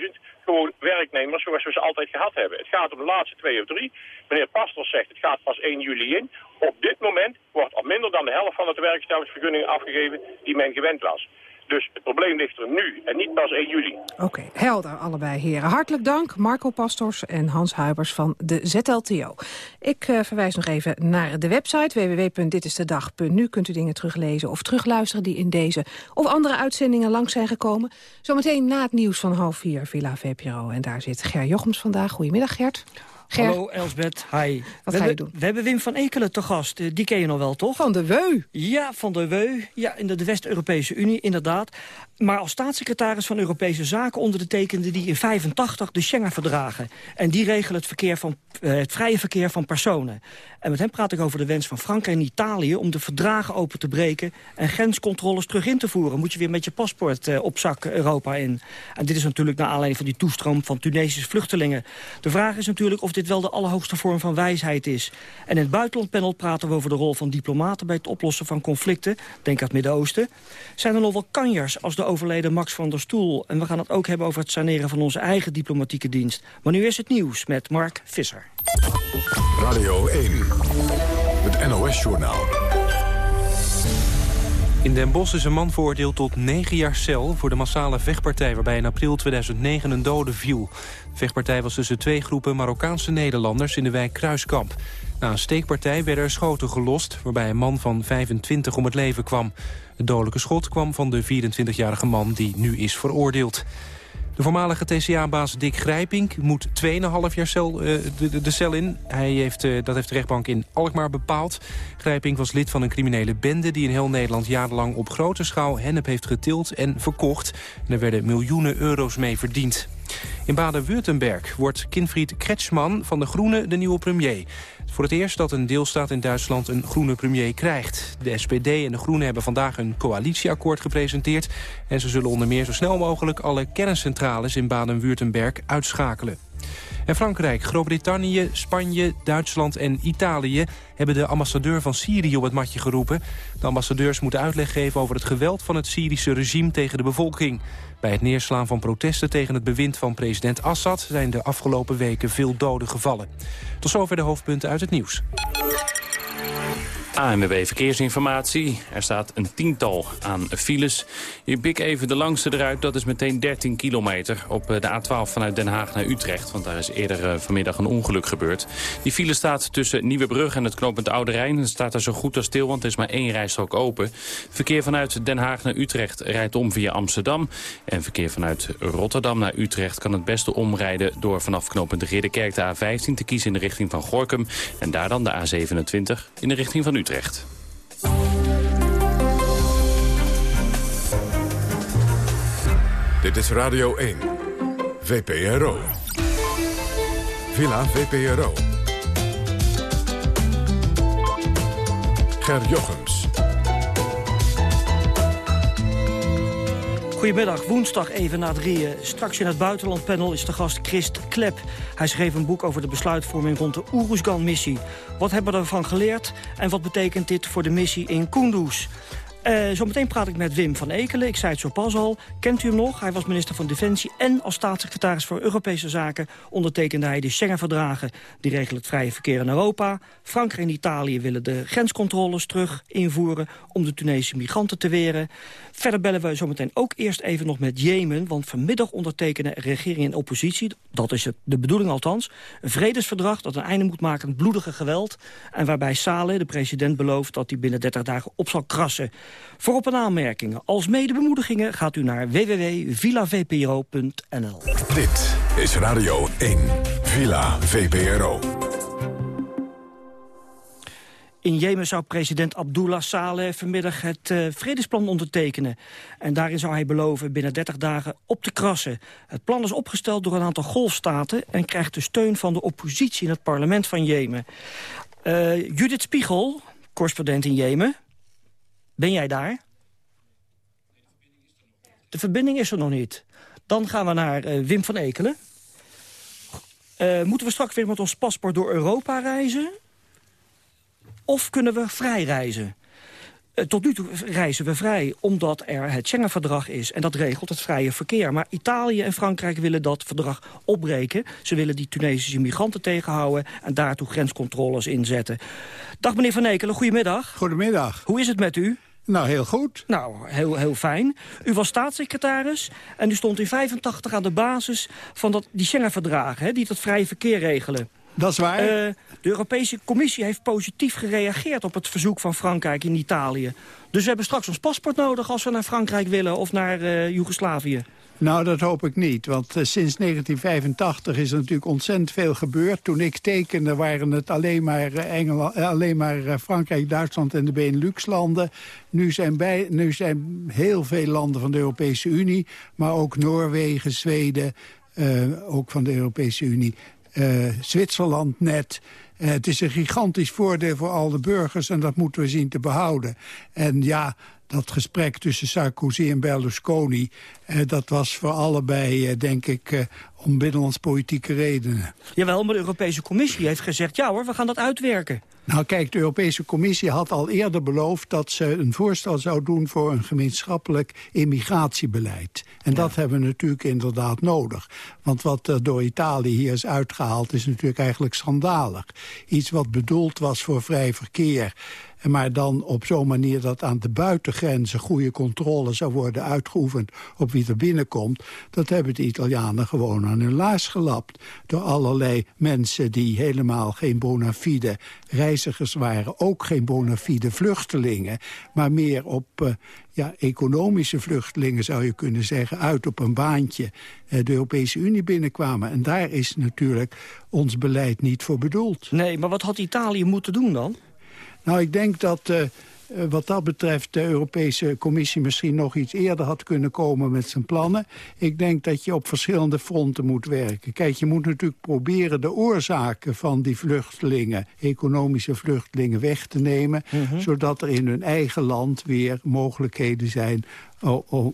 107.000 gewoon werknemers zoals we ze altijd gehad hebben. Het gaat om de laatste twee of drie. Meneer Pastors zegt het gaat pas 1 juli in. Op dit moment wordt al minder dan de helft van de werkstellingsvergunningen afgegeven die men gewend was. Dus het probleem ligt er nu en niet pas 1 juli. Oké, helder allebei heren. Hartelijk dank Marco Pastors en Hans Huibers van de ZLTO. Ik eh, verwijs nog even naar de website www.ditistedag.nu. Kunt u dingen teruglezen of terugluisteren die in deze of andere uitzendingen langs zijn gekomen. Zometeen na het nieuws van half vier Villa VPRO. En daar zit Ger Jochems vandaag. Goedemiddag Gert. Ger, Hallo Elsbeth, hi. Wat we ga je hebben, doen? We hebben Wim van Ekelen te gast. Eh, Die ken je nog wel, toch? Van de Weu. Ja, van de Weu. Ja, in de West-Europese Unie, inderdaad. Maar als staatssecretaris van Europese Zaken ondertekende die in 85 de Schengen-verdragen. En die regelen het, verkeer van, eh, het vrije verkeer van personen. En met hem praat ik over de wens van Frankrijk en Italië... om de verdragen open te breken en grenscontroles terug in te voeren. Moet je weer met je paspoort eh, op zak Europa in. En dit is natuurlijk naar aanleiding van die toestroom van Tunesische vluchtelingen. De vraag is natuurlijk of dit wel de allerhoogste vorm van wijsheid is. En in het buitenlandpanel praten we over de rol van diplomaten... bij het oplossen van conflicten, denk aan het Midden-Oosten. Zijn er nog wel kanjers als de overleden Max van der Stoel? En we gaan het ook hebben over het saneren van onze eigen diplomatieke dienst. Maar nu is het nieuws met Mark Visser. Radio 1, het NOS-journaal. In Den Bosch is een man veroordeeld tot 9 jaar cel... voor de massale vechtpartij waarbij in april 2009 een dode viel. De vechtpartij was tussen twee groepen Marokkaanse Nederlanders... in de wijk Kruiskamp. Na een steekpartij werden er schoten gelost... waarbij een man van 25 om het leven kwam. Het dodelijke schot kwam van de 24-jarige man die nu is veroordeeld. De voormalige TCA-baas Dick Grijpink moet 2,5 jaar cel, uh, de, de, cel in. Hij heeft, uh, dat heeft de rechtbank in Alkmaar bepaald. Grijpink was lid van een criminele bende... die in heel Nederland jarenlang op grote schaal hennep heeft getild en verkocht. En er werden miljoenen euro's mee verdiend. In Baden-Württemberg wordt Kinfried Kretschmann van de Groenen de nieuwe premier. Voor het eerst dat een deelstaat in Duitsland een groene premier krijgt. De SPD en de Groenen hebben vandaag een coalitieakkoord gepresenteerd... en ze zullen onder meer zo snel mogelijk alle kerncentrales in Baden-Württemberg uitschakelen. En Frankrijk, Groot-Brittannië, Spanje, Duitsland en Italië... hebben de ambassadeur van Syrië op het matje geroepen. De ambassadeurs moeten uitleg geven over het geweld van het Syrische regime tegen de bevolking. Bij het neerslaan van protesten tegen het bewind van president Assad... zijn de afgelopen weken veel doden gevallen. Tot zover de hoofdpunten uit het nieuws. ANWB Verkeersinformatie. Er staat een tiental aan files. Je pik even de langste eruit, dat is meteen 13 kilometer... op eh, de A12 vanuit Den Haag naar Utrecht. Want daar is eerder eh, vanmiddag een ongeluk gebeurd. Die file staat tussen Nieuwebrug en het knooppunt Oude Rijn. Het staat er zo goed als stil, want er is maar één rijstrook open. Verkeer vanuit Den Haag naar Utrecht rijdt om via Amsterdam. En verkeer vanuit Rotterdam naar Utrecht kan het beste omrijden... door vanaf knooppunt Ridderkerk de A15 te kiezen in de richting van Gorkum... en daar dan de A27 in de richting van Utrecht. Utrecht. Dit is Radio 1, VPRO. Villa VPRO. Ger. Goedemiddag, woensdag even na drieën. Straks in het buitenlandpanel is de gast Christ Klep. Hij schreef een boek over de besluitvorming rond de Oeruzgan-missie. Wat hebben we ervan geleerd en wat betekent dit voor de missie in Kunduz? Uh, zometeen praat ik met Wim van Ekelen. Ik zei het zo pas al. Kent u hem nog? Hij was minister van Defensie en als staatssecretaris voor Europese Zaken ondertekende hij de Schengen-verdragen. Die regelen het vrije verkeer in Europa. Frankrijk en Italië willen de grenscontroles terug invoeren om de Tunesische migranten te weren. Verder bellen we zometeen ook eerst even nog met Jemen, want vanmiddag ondertekenen regering en oppositie, dat is het, de bedoeling althans, een vredesverdrag dat een einde moet maken aan bloedige geweld en waarbij Saleh, de president, belooft dat hij binnen 30 dagen op zal krassen. Voorop en aanmerkingen als medebemoedigingen gaat u naar www.villavpro.nl. Dit is Radio 1, Villa VPRO. In Jemen zou president Abdullah Saleh vanmiddag het uh, vredesplan ondertekenen. En daarin zou hij beloven binnen 30 dagen op te krassen. Het plan is opgesteld door een aantal golfstaten... en krijgt de steun van de oppositie in het parlement van Jemen. Uh, Judith Spiegel, correspondent in Jemen. Ben jij daar? De verbinding is er nog niet. Dan gaan we naar uh, Wim van Ekelen. Uh, moeten we straks weer met ons paspoort door Europa reizen? Of kunnen we vrij reizen? Uh, tot nu toe reizen we vrij, omdat er het Schengen-verdrag is. En dat regelt het vrije verkeer. Maar Italië en Frankrijk willen dat verdrag opbreken. Ze willen die Tunesische migranten tegenhouden... en daartoe grenscontroles inzetten. Dag meneer Van Ekelen, goedemiddag. Goedemiddag. Hoe is het met u? Nou, heel goed. Nou, heel, heel fijn. U was staatssecretaris en u stond in 85 aan de basis van dat, die Schengen-verdragen... die dat vrije verkeer regelen. Dat is waar. Uh, de Europese Commissie heeft positief gereageerd op het verzoek van Frankrijk in Italië. Dus we hebben straks ons paspoort nodig als we naar Frankrijk willen of naar uh, Joegoslavië. Nou, dat hoop ik niet. Want uh, sinds 1985 is er natuurlijk ontzettend veel gebeurd. Toen ik tekende waren het alleen maar, uh, Engeland, uh, alleen maar Frankrijk, Duitsland en de Benelux-landen. Nu, zijn nu zijn heel veel landen van de Europese Unie... maar ook Noorwegen, Zweden, ook van de Europese Unie... Zwitserland net... het is een gigantisch voordeel voor al de burgers en dat moeten we zien te behouden. En ja, dat gesprek tussen Sarkozy en Berlusconi... Eh, dat was voor allebei, eh, denk ik, eh, om binnenlandspolitieke redenen. Jawel, maar de Europese Commissie heeft gezegd... ja hoor, we gaan dat uitwerken. Nou kijk, de Europese Commissie had al eerder beloofd... dat ze een voorstel zou doen voor een gemeenschappelijk immigratiebeleid. En ja. dat hebben we natuurlijk inderdaad nodig. Want wat er door Italië hier is uitgehaald... is natuurlijk eigenlijk schandalig. Iets wat bedoeld was voor vrij verkeer maar dan op zo'n manier dat aan de buitengrenzen goede controle zou worden uitgeoefend op wie er binnenkomt, dat hebben de Italianen gewoon aan hun laars gelapt. Door allerlei mensen die helemaal geen bona fide reizigers waren, ook geen bona fide vluchtelingen, maar meer op uh, ja, economische vluchtelingen, zou je kunnen zeggen... uit op een baantje de Europese Unie binnenkwamen. En daar is natuurlijk ons beleid niet voor bedoeld. Nee, maar wat had Italië moeten doen dan? Nou, ik denk dat... Eh, wat dat betreft de Europese Commissie misschien nog iets eerder had kunnen komen met zijn plannen. Ik denk dat je op verschillende fronten moet werken. Kijk, je moet natuurlijk proberen de oorzaken van die vluchtelingen, economische vluchtelingen, weg te nemen. Mhm. Zodat er in hun eigen land weer mogelijkheden zijn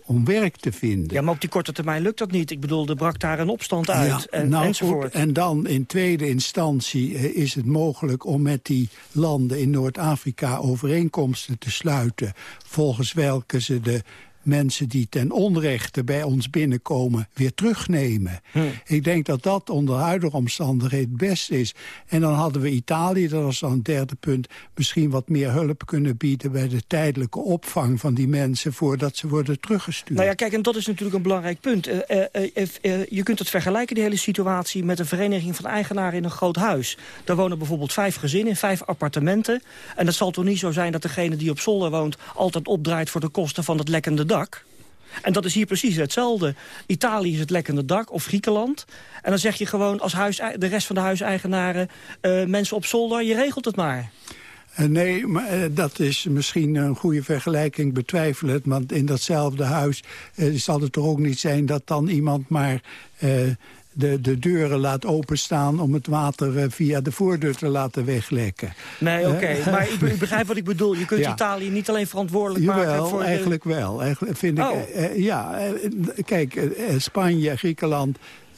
om werk te vinden. Ja, maar op die korte termijn lukt dat niet. Ik bedoel, er brak daar een opstand uit en, nou, enzovoort. En dan in tweede instantie eh, is het mogelijk om met die landen in Noord-Afrika overeenkomsten te sluiten... volgens welke ze de mensen die ten onrechte bij ons binnenkomen weer terugnemen. Hm. Ik denk dat dat onder huidige omstandigheden het beste is. En dan hadden we Italië, dat was dan een derde punt... misschien wat meer hulp kunnen bieden bij de tijdelijke opvang van die mensen... voordat ze worden teruggestuurd. Nou ja, kijk, en dat is natuurlijk een belangrijk punt. Uh, uh, uh, je kunt het vergelijken, die hele situatie... met een vereniging van eigenaren in een groot huis. Daar wonen bijvoorbeeld vijf gezinnen in vijf appartementen. En het zal toch niet zo zijn dat degene die op zolder woont... altijd opdraait voor de kosten van het lekkende dak. En dat is hier precies hetzelfde. Italië is het lekkende dak, of Griekenland. En dan zeg je gewoon als huis, de rest van de huiseigenaren... Uh, mensen op zolder, je regelt het maar. Uh, nee, maar uh, dat is misschien een goede vergelijking, betwijfel het. Want in datzelfde huis zal het toch ook niet zijn dat dan iemand maar de, de deuren laat openstaan om het water eh, via de voordeur te laten weglekken. Nee, oké. maar ik, ik, begrijp wat ik bedoel. Je kunt Italië niet alleen verantwoordelijk maken voor... eigenlijk wel. Eigenlijk vind ik, oh. uh, ja, kijk, Spanje, Griekenland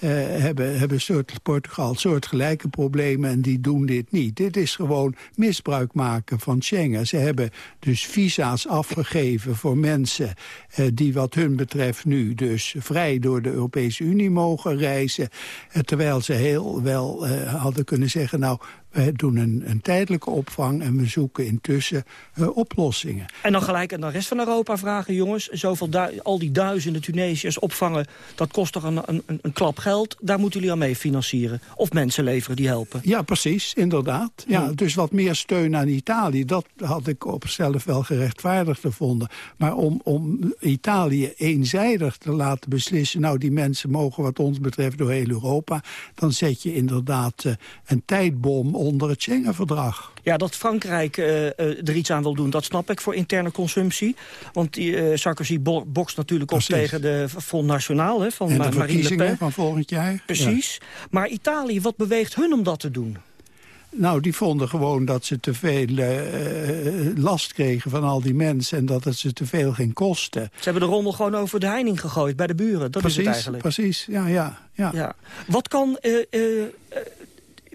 hebben, hebben soort, Portugal soortgelijke problemen en die doen dit niet. Dit is gewoon misbruik maken van Schengen. Ze hebben dus visa's afgegeven voor mensen uh, die wat hun betreft nu dus vrij door de Europese Unie mogen reizen. Uh, terwijl ze heel wel hadden kunnen zeggen, nou we doen een, een, tijdelijke opvang en we zoeken intussen uh, oplossingen. En dan gelijk aan de rest van Europa vragen, jongens... Zoveel al die duizenden Tunesiërs opvangen, dat kost toch een, een, een, klap geld? Daar moeten jullie aan mee financieren. Of mensen leveren die helpen. Ja, precies, inderdaad. Ja, Dus wat meer steun aan Italië, dat had ik op zichzelf wel gerechtvaardigd gevonden. Maar om, om Italië eenzijdig te laten beslissen... nou, die mensen mogen wat ons betreft door heel Europa... dan zet je inderdaad uh, een tijdbom onder het Schengen-verdrag. Ja, dat Frankrijk uh, er iets aan wil doen, dat snap ik voor interne consumptie. Want die, uh, Sarkozy bokst natuurlijk op tegen de Front National hè, van en de Marine Le Pen. van volgend jaar. Precies. Maar Italië, wat beweegt hun om dat te doen? Nou, die vonden gewoon dat ze te veel uh, last kregen van al die mensen... en dat het ze te veel ging kosten. Ze hebben de rommel gewoon over de heining gegooid bij de buren. Dat precies, is het eigenlijk. Precies, ja, ja. ja. ja. Wat kan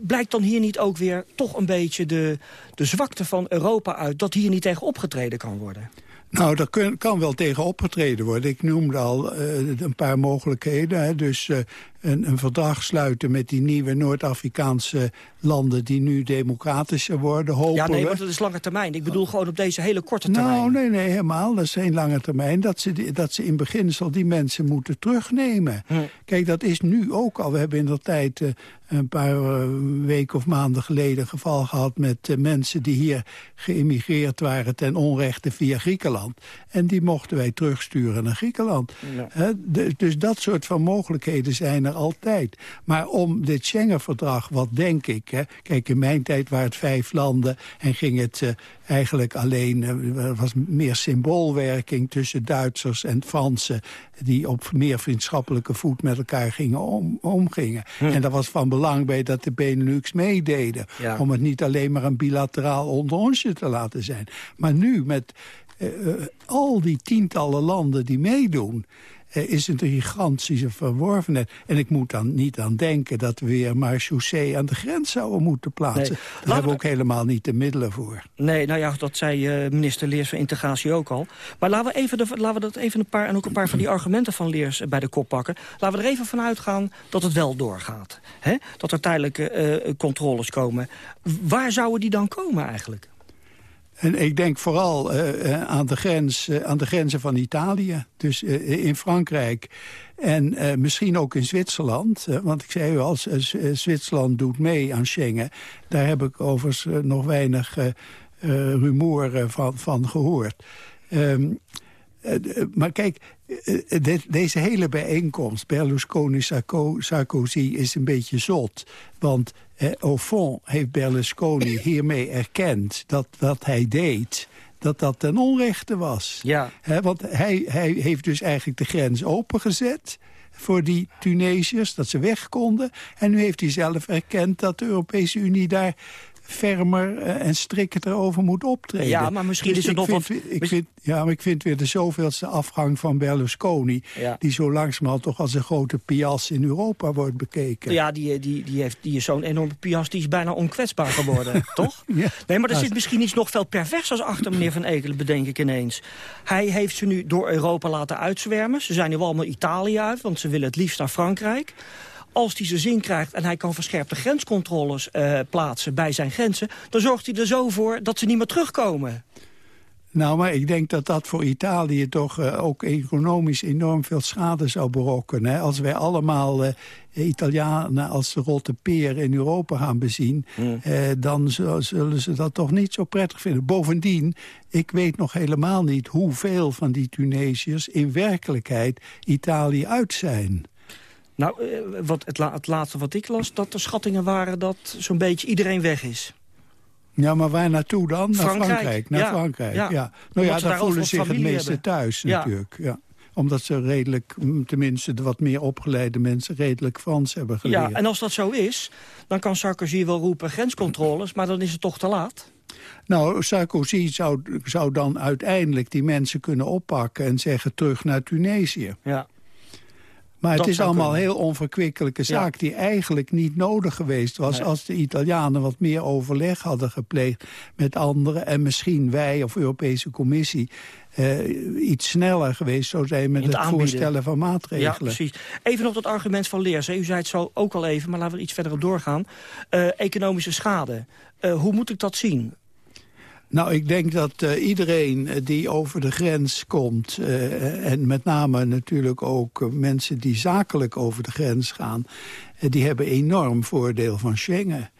blijkt dan hier niet ook weer toch een beetje de, de zwakte van Europa uit... dat hier niet tegen opgetreden kan worden? Nou, daar kan wel tegen opgetreden worden. Ik noemde al uh, een paar mogelijkheden. Hè. Dus uh, een, een, verdrag sluiten met die nieuwe Noord-Afrikaanse landen... die nu democratischer worden, hopen Ja, nee, want dat is lange termijn. Ik bedoel gewoon op deze hele korte termijn. Nou, nee, nee, helemaal. Dat is geen lange termijn. Dat ze, dat ze in beginsel die mensen moeten terugnemen. Hm. Kijk, dat is nu ook al. We hebben in de tijd uh, een paar uh, weken of maanden geleden... geval gehad met uh, mensen die hier geïmmigreerd waren... ten onrechte via Griekenland. En die mochten wij terugsturen naar Griekenland. Ja. Dus dat soort van mogelijkheden zijn er altijd. Maar om dit Schengen-verdrag, wat denk ik... Hè, kijk, in mijn tijd waren het vijf landen... en ging het uh, eigenlijk alleen... er was meer symboolwerking tussen Duitsers en Fransen... die op meer vriendschappelijke voet met elkaar gingen om, omgingen. Hm. En dat was van belang bij dat de Benelux meededen. Ja. Om het niet alleen maar een bilateraal onder onsje te laten zijn. Maar nu met uh, al die tientallen landen die meedoen is het een gigantische verworvenheid. En ik moet dan niet aan denken dat we weer maar chaussee aan de grens zouden moeten plaatsen. Daar hebben we ook helemaal niet de middelen voor. Nee, nou ja, dat zei uh, minister Leers van Integratie ook al. Maar laten we, even de, laten we dat even een paar, en ook een paar van die argumenten van Leers bij de kop pakken. Laten we er even van uitgaan dat het wel doorgaat. Dat er tijdelijke uh, controles komen. Waar zouden die dan komen eigenlijk? En ik denk vooral uh, aan, de grens, uh, aan de grenzen van Italië. Dus in Frankrijk en misschien ook in Zwitserland. want ik zei u al, Zwitserland doet mee aan Schengen. Daar heb ik overigens nog weinig rumoer van, van gehoord. Um, maar kijk, deze hele bijeenkomst, Berlusconi-Sarkozy, is een beetje zot. Want eh, au fond heeft Berlusconi hiermee erkend dat wat hij deed dat dat ten onrechte was. Ja. want hij, hij heeft dus eigenlijk de grens opengezet voor die Tunesiërs, dat ze weg konden. En nu heeft hij zelf erkend dat de Europese Unie daar fermer eh, en strikter over moet optreden. Ja, maar misschien dus is er nog wat... Ik vind, ja, maar ik vind weer de zoveelste afgang van Berlusconi... die zo langzamerhand toch als een grote pias in Europa wordt bekeken. Ja, die, die, die, heeft, die is zo'n enorme pias, die is bijna onkwetsbaar geworden, toch? Ja. Nee, maar er zit misschien iets nog veel perversers achter meneer Van Ekelen, bedenk ik ineens. Hij heeft ze nu door Europa laten uitzwermen. Ze zijn nu allemaal Italië uit, want ze willen het liefst naar Frankrijk als hij zijn zin krijgt en hij kan verscherpte grenscontroles uh, plaatsen bij zijn grenzen... dan zorgt hij er zo voor dat ze niet meer terugkomen. Nou, maar ik denk dat dat voor Italië toch uh, ook economisch enorm veel schade zou berokkenen. Hè? Als wij allemaal uh, Italianen als de rotte peer in Europa gaan bezien... Mm. Uh, dan zullen ze dat toch niet zo prettig vinden. Bovendien, ik weet nog helemaal niet hoeveel van die Tunesiërs... in werkelijkheid Italië uit zijn. Nou, eh, wat het, het, laatste wat ik las, dat er schattingen waren dat zo'n beetje iedereen weg is. Ja, maar waar naartoe dan? Naar Frankrijk. Naar Frankrijk, ja. ja. Nou ja, daar voelen ze zich het meeste thuis natuurlijk. Ja. Omdat ze redelijk, tenminste de wat meer opgeleide mensen... redelijk Frans hebben geleerd. Ja, en als dat zo is, dan kan Sarkozy wel roepen grenscontroles... maar dan is het toch te laat? Nou, Sarkozy zou, zou dan uiteindelijk die mensen kunnen oppakken... en zeggen terug naar Tunesië. Ja. Maar het is allemaal een heel onverkwikkelijke zaak... die eigenlijk niet nodig geweest was... als de Italianen wat meer overleg hadden gepleegd met anderen... en misschien wij of Europese Commissie... Uh, iets sneller geweest zou zijn met het, het voorstellen van maatregelen. Ja, precies. Even nog dat argument van Leers. U zei het zo ook al even, maar laten we iets verder op doorgaan. Uh, economische schade. Uh, hoe moet ik dat zien? Nou, ik denk dat uh, iedereen die over de grens komt... Uh, en met name natuurlijk ook mensen die zakelijk over de grens gaan... die hebben enorm voordeel van Schengen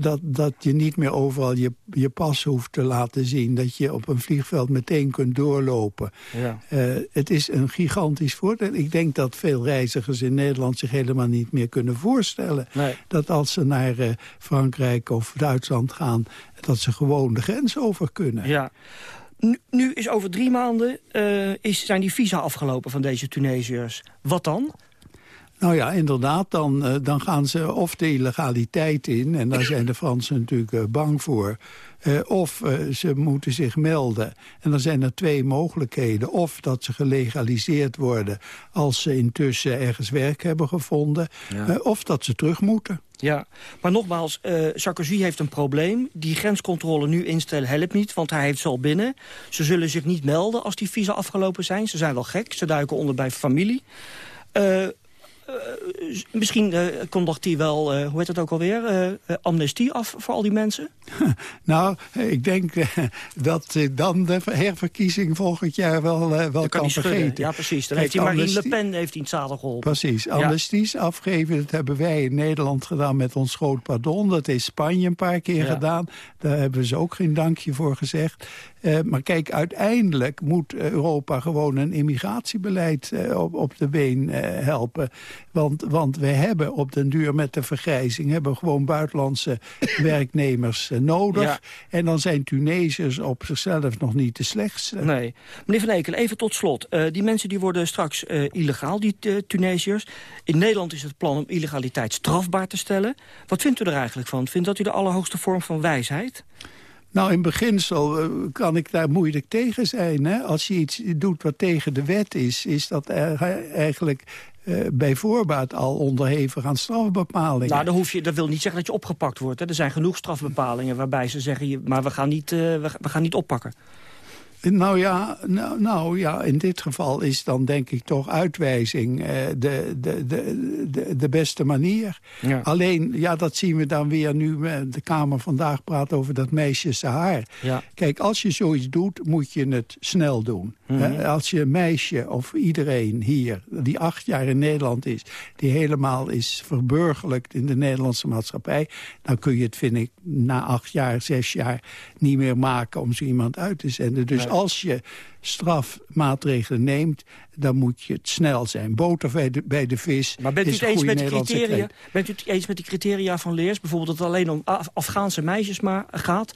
dat, dat je niet meer overal je, je pas hoeft te laten zien. Dat je op een vliegveld meteen kunt doorlopen. Ja. Uh, het is een gigantisch voordeel. Ik denk dat veel reizigers in Nederland zich helemaal niet meer kunnen voorstellen. Nee. Dat als ze naar uh, Frankrijk of Duitsland gaan... dat ze gewoon de grens over kunnen. Ja. Nu, nu is over drie maanden uh, is, zijn die visa afgelopen van deze Tunesiërs. Wat dan? Nou ja, inderdaad, dan, uh, dan gaan ze of de illegaliteit in... en daar zijn de Fransen natuurlijk uh, bang voor... Uh, of ze moeten zich melden. En dan zijn er twee mogelijkheden. Of dat ze gelegaliseerd worden als ze intussen ergens werk hebben gevonden... Ja. of dat ze terug moeten. Ja, maar nogmaals, Sarkozy heeft een probleem. Die grenscontrole nu instellen helpt niet, want hij heeft ze al binnen. Ze zullen zich niet melden als die visa afgelopen zijn. Ze zijn wel gek, ze duiken onder bij familie. Uh, misschien uh, kondigt hij wel, uh, hoe heet het ook alweer, amnestie af voor al die mensen? nou, ik denk dat dan de herverkiezing volgend jaar wel, wel kan, vergeten. Ja, precies. Dan heeft hij Marine Le Pen heeft het zadel geholpen. Precies. Amnesties afgeven, dat hebben wij in Nederland gedaan met ons groot pardon. Dat heeft Spanje een paar keer gedaan. Daar hebben ze ook geen dankje voor gezegd. Uh, maar kijk, uiteindelijk moet Europa gewoon een immigratiebeleid uh, op, op de been uh, helpen. Want, want we hebben op den duur met de vergrijzing... hebben gewoon buitenlandse werknemers nodig. Ja. En dan zijn Tunesiërs op zichzelf nog niet de slechtste. Nee. Meneer Van Ekel, even tot slot. die mensen die worden straks illegaal, die Tunesiërs. In Nederland is het plan om illegaliteit strafbaar te stellen. Wat vindt u er eigenlijk van? Vindt dat u de allerhoogste vorm van wijsheid? Nou, in beginsel kan ik daar moeilijk tegen zijn. Hè? Als je iets doet wat tegen de wet is, is dat eigenlijk uh, bij voorbaat al onderhevig aan strafbepalingen. Nou, dan hoef je, dat wil niet zeggen dat je opgepakt wordt. Hè? Er zijn genoeg strafbepalingen waarbij ze zeggen... maar we gaan niet, uh, we, we, gaan niet oppakken. Nou ja, nou, nou, ja, in dit geval is dan denk ik toch uitwijzing eh, de, de, de, de, de beste manier. Ja. Alleen, ja, dat zien we dan weer nu. De Kamer vandaag praat over dat meisje Sahar. Ja. Kijk, als je zoiets doet, moet je het snel doen. Mm als je een meisje of iedereen hier, die acht jaar in Nederland is... die helemaal is verburgerlijkt in de Nederlandse maatschappij... dan kun je het, vind ik, na acht jaar, zes jaar niet meer maken om zo iemand uit te zenden. Dus als je strafmaatregelen neemt, dan moet je het snel zijn. Boter bij de, bij de vis Maar bent u, het een eens met Nederlandse criteria, bent u het eens met die criteria van Leers? Bijvoorbeeld dat het alleen om Af- Afghaanse meisjes maar gaat,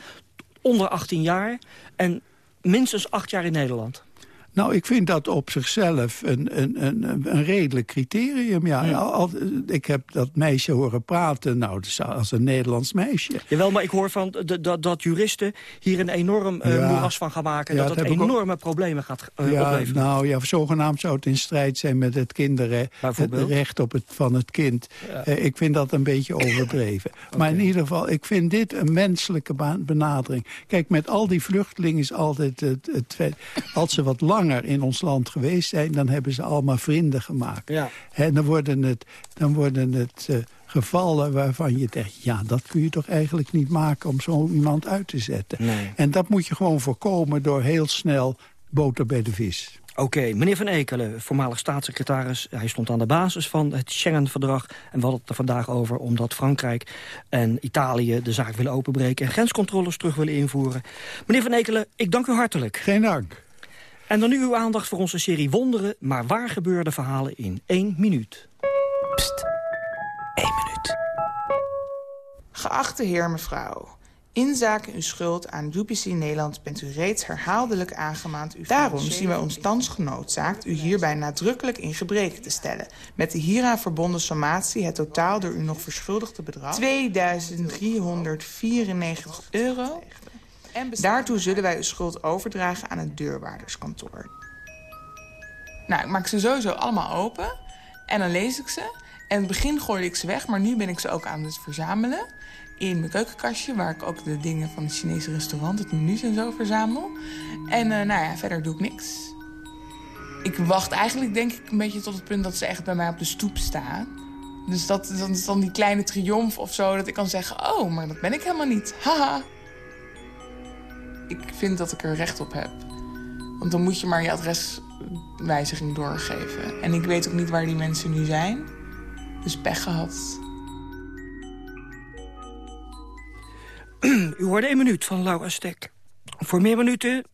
onder 18 jaar... en minstens 8 jaar in Nederland. Nou, ik vind dat op zichzelf een, een, een, een redelijk criterium. Ja. Al- al- ik heb dat meisje horen praten, nou, als een Nederlands meisje. Jawel, maar ik hoor van dat, dat juristen hier een enorm Ja. moeras van gaan maken... Ja, dat dat het ook- enorme problemen gaat ja, opleveren. nou ja, zogenaamd zou het in strijd zijn met het kinderrecht. Het recht op het, van het kind. Eh, ik vind dat een beetje overdreven. Maar in ieder geval, ik vind dit een menselijke benadering. Kijk, met al die vluchtelingen is altijd het, het als ze wat langer in ons land geweest zijn... dan hebben ze allemaal vrienden gemaakt. Ja. Hè, dan worden het, dan worden het eh, gevallen waarvan je denkt... ja, dat kun je toch eigenlijk niet maken om zo iemand uit te zetten. Nee. En dat moet je gewoon voorkomen door heel snel boter bij de vis. Oké, meneer Van Ekelen, voormalig staatssecretaris. Hij stond aan de basis van het Schengen-verdrag. En we hadden het er vandaag over omdat Frankrijk en Italië de zaak willen openbreken... en grenscontroles terug willen invoeren. Meneer Van Ekelen, ik dank u hartelijk. Geen dank. En dan nu uw aandacht voor onze serie Wonderen... maar waar gebeurde verhalen in één minuut. Geachte heer mevrouw, in zaken uw schuld aan UPC Nederland bent u reeds herhaaldelijk aangemaand. U Daarom zien wij ons thans genoodzaakt u hierbij nadrukkelijk in gebreken te stellen. Met de hieraan verbonden sommatie het totaal door u nog verschuldigde bedrag 2394 euro. Daartoe zullen wij uw schuld overdragen aan het deurwaarderskantoor. Nou, ik maak ze sowieso allemaal open. En dan lees ik ze. En in het begin gooide ik ze weg, maar nu ben ik ze ook aan het verzamelen. In mijn keukenkastje, waar ik ook de dingen van het Chinese restaurant, het menus en zo verzamel. En eh, nou ja, verder doe ik niks. Ik wacht eigenlijk denk ik een beetje tot het punt dat ze echt bij mij op de stoep staan. Dus dat, dat is dan die kleine triomf of zo, dat ik kan zeggen... oh, maar dat ben ik helemaal niet. Haha. Ik vind dat ik er recht op heb. Want dan moet je maar je adreswijziging doorgeven. En ik weet ook niet waar die mensen nu zijn. Dus pech gehad. U hoorde één minuut van Laura Stek. Voor meer minuten,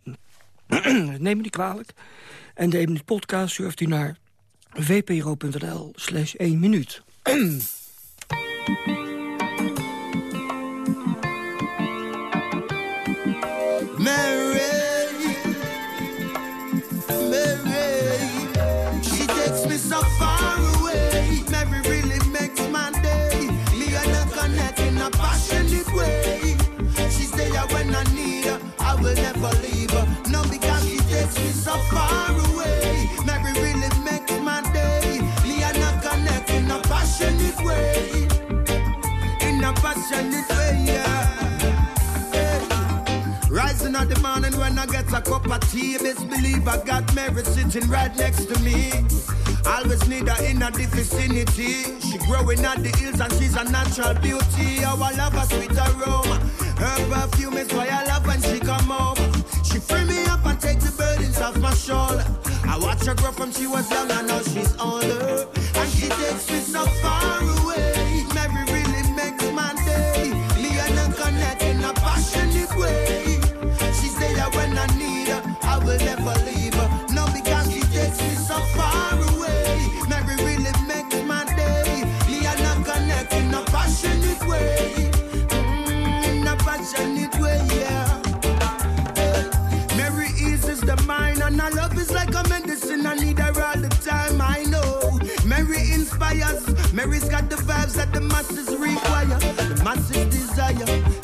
neem me niet kwalijk... en de 1 minuut podcast surft u naar vpro.nl slash 1 minuut. a passionate way. In a passionate way, yeah. Rising at the morning when I get a cup of tea, best believe I got Mary sitting right next to me. Always need her in the vicinity. She growing at the hills and she's a natural beauty. How I love her sweet aroma. Her perfume is why I love when she come home. She free me up and take the off my shoulder. I watch her grow from she was young and now she's older. And she takes me so far away. Masses desire.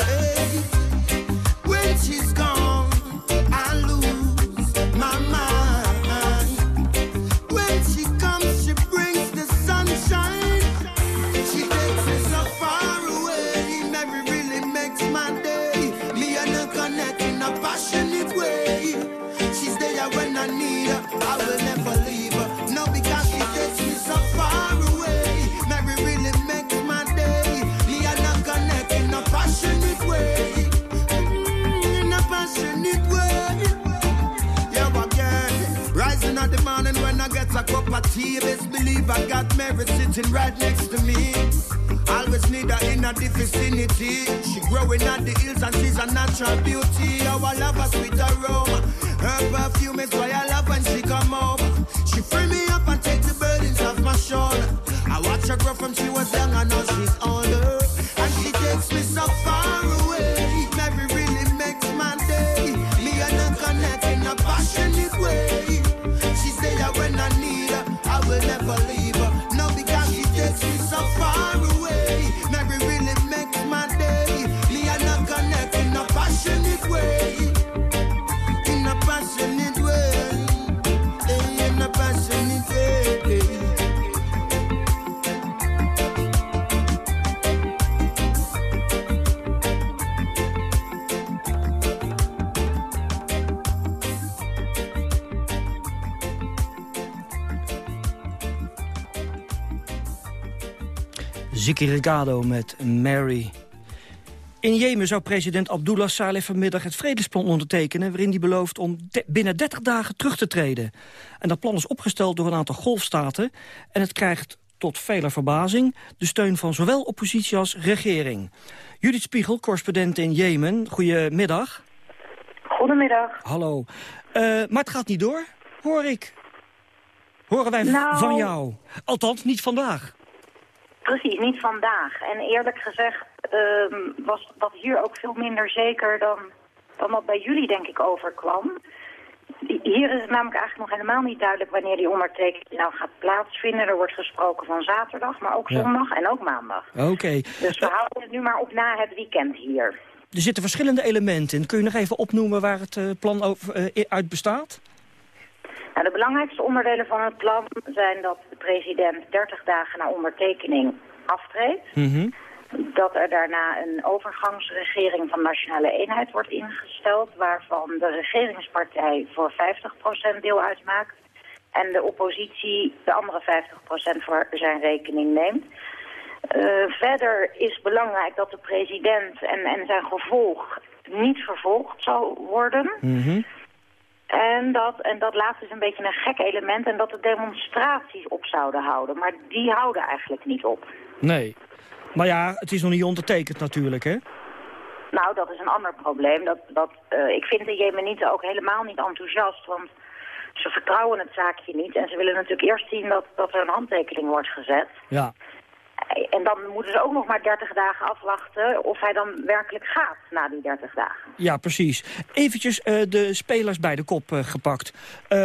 Ziki Ricardo met Mary. In Jemen zou president Abdullah Saleh vanmiddag het vredesplan ondertekenen... waarin hij belooft om binnen 30 dagen terug te treden. En dat plan is opgesteld door een aantal golfstaten... en het krijgt tot vele verbazing de steun van zowel oppositie als regering. Judith Spiegel, correspondent in Jemen, goedemiddag. Goedemiddag. Hallo. Eh, maar het gaat niet door, hoor ik. Horen wij Nou- van jou. Althans, niet vandaag. Precies, niet vandaag. En eerlijk gezegd ehm, was dat hier ook veel minder zeker dan, dan wat bij jullie denk ik overkwam. Hier is het namelijk eigenlijk nog helemaal niet duidelijk wanneer die ondertekening nou gaat plaatsvinden. Er wordt gesproken van zaterdag, maar ook Ja. zondag en ook maandag. Oké. Dus we houden het nu maar op na het weekend hier. Er zitten verschillende elementen in. Kun je nog even opnoemen waar het eh, plan over, eh, uit bestaat? Nou, de belangrijkste onderdelen van het plan zijn dat de president 30 dagen na ondertekening aftreedt. Dat er daarna een overgangsregering van nationale eenheid wordt ingesteld... waarvan de regeringspartij voor 50% deel uitmaakt... en de oppositie de andere 50% voor zijn rekening neemt. Eh, verder is belangrijk dat de president en, en zijn gevolg niet vervolgd zal worden... En dat, en dat laatste is een beetje een gek element. En dat de demonstraties op zouden houden. Maar die houden eigenlijk niet op. Nee. Maar ja, het is nog niet ondertekend natuurlijk, hè? Nou, dat is een ander probleem. Dat, dat, eh, ik vind de Jemenieten ook helemaal niet enthousiast. Want ze vertrouwen het zaakje niet. En ze willen natuurlijk eerst zien dat, dat er een handtekening wordt gezet. Ja. En dan moeten ze ook nog maar 30 dagen afwachten of hij dan werkelijk gaat na die 30 dagen. Ja, precies. Eventjes eh, de spelers bij de kop eh, gepakt. Eh,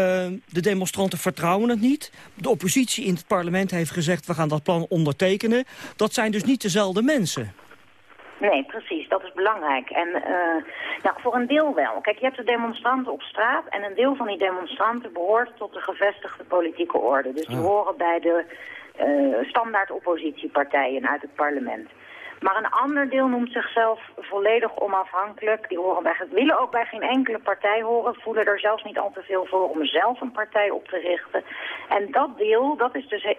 de demonstranten vertrouwen het niet. De oppositie in het parlement heeft gezegd... we gaan dat plan ondertekenen. Dat zijn dus niet dezelfde mensen. Nee, precies. Dat is belangrijk. En nou, voor een deel wel. Kijk, je hebt de demonstranten op straat... en een deel van die demonstranten behoort tot de gevestigde politieke orde. Dus die horen bij de standaard oppositiepartijen uit het parlement. Maar een ander deel noemt zichzelf volledig onafhankelijk. Die horen bij, willen ook bij geen enkele partij horen, voelen er zelfs niet al te veel voor om zelf een partij op te richten. En dat deel, dat is dus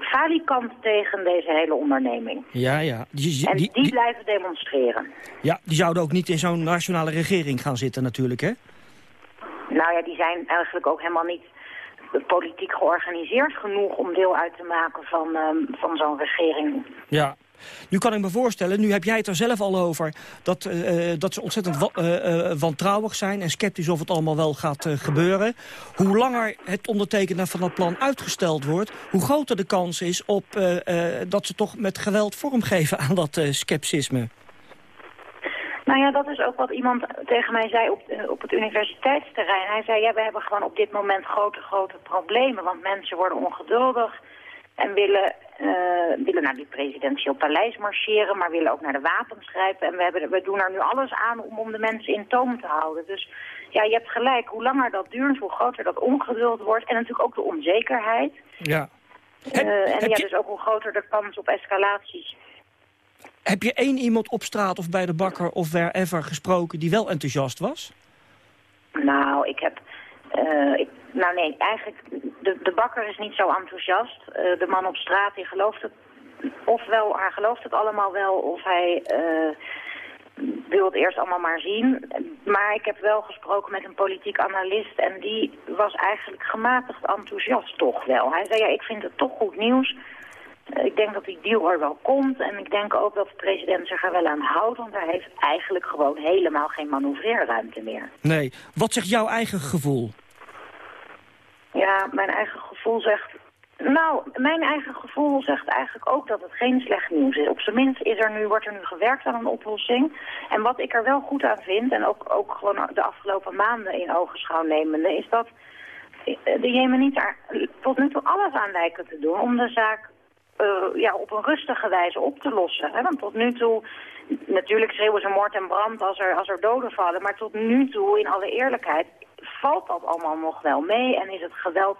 falikant tegen deze hele onderneming. Ja, ja. Die, En die die- blijven demonstreren. ja, die zouden ook niet in zo'n nationale regering gaan zitten natuurlijk, hè? Nou ja, die zijn eigenlijk ook helemaal niet politiek georganiseerd genoeg om deel uit te maken van, ehm, van zo'n regering. Ja. Nu kan ik me voorstellen, nu heb jij het er zelf al over... dat, eh, eh, dat ze ontzettend wa eh, eh, wantrouwig zijn en sceptisch of het allemaal wel gaat eh, gebeuren. Hoe langer het ondertekenen van dat plan uitgesteld wordt... hoe groter de kans is op eh, eh, dat ze toch met geweld vormgeven aan dat eh scepticisme. Nou ja, dat is ook wat iemand tegen mij zei op, eh, op het universiteitsterrein. Hij zei, ja, we hebben gewoon op dit moment grote, grote problemen. Want mensen worden ongeduldig en willen, eh, willen naar die presidentieel paleis marcheren... maar willen ook naar de wapens grijpen. En we, hebben, we doen er nu alles aan om, om de mensen in toom te houden. Dus ja, je hebt gelijk. Hoe langer dat duurt, hoe groter dat ongeduld wordt. En natuurlijk ook de onzekerheid. Ja. Eh, en heb ja, je- dus ook hoe groter de kans op escalaties. Heb je één iemand op straat of bij de bakker of wherever gesproken... die wel enthousiast was? Nou, ik heb... eh, ik, nou nee, eigenlijk, de, de bakker is niet zo enthousiast. Eh, de man op straat, die gelooft het... Ofwel, hij gelooft het allemaal wel, of hij eh, wil het eerst allemaal maar zien. Maar ik heb wel gesproken met een politiek analist... en die was eigenlijk gematigd enthousiast toch wel. Hij zei, ja, ik vind het toch goed nieuws... Ik denk dat die deal er wel komt en ik denk ook dat de president zich er wel aan houdt, want hij heeft eigenlijk gewoon helemaal geen manoeuvreerruimte meer. Nee. Wat zegt jouw eigen gevoel? Ja, mijn eigen gevoel zegt... Nou, mijn eigen gevoel zegt eigenlijk ook dat het geen slecht nieuws is. Op zijn minst is er nu, wordt er nu gewerkt aan een oplossing. En wat ik er wel goed aan vind, en ook, ook gewoon de afgelopen maanden in ogenschouw nemende... is dat de Jemenieten er tot nu toe alles aan lijken te doen om de zaak uh, ja, op een rustige wijze op te lossen. Hè? Want tot nu toe, natuurlijk schreeuwen ze moord en brand als er, als er doden vallen, maar tot nu toe, in alle eerlijkheid, valt dat allemaal nog wel mee en is het geweld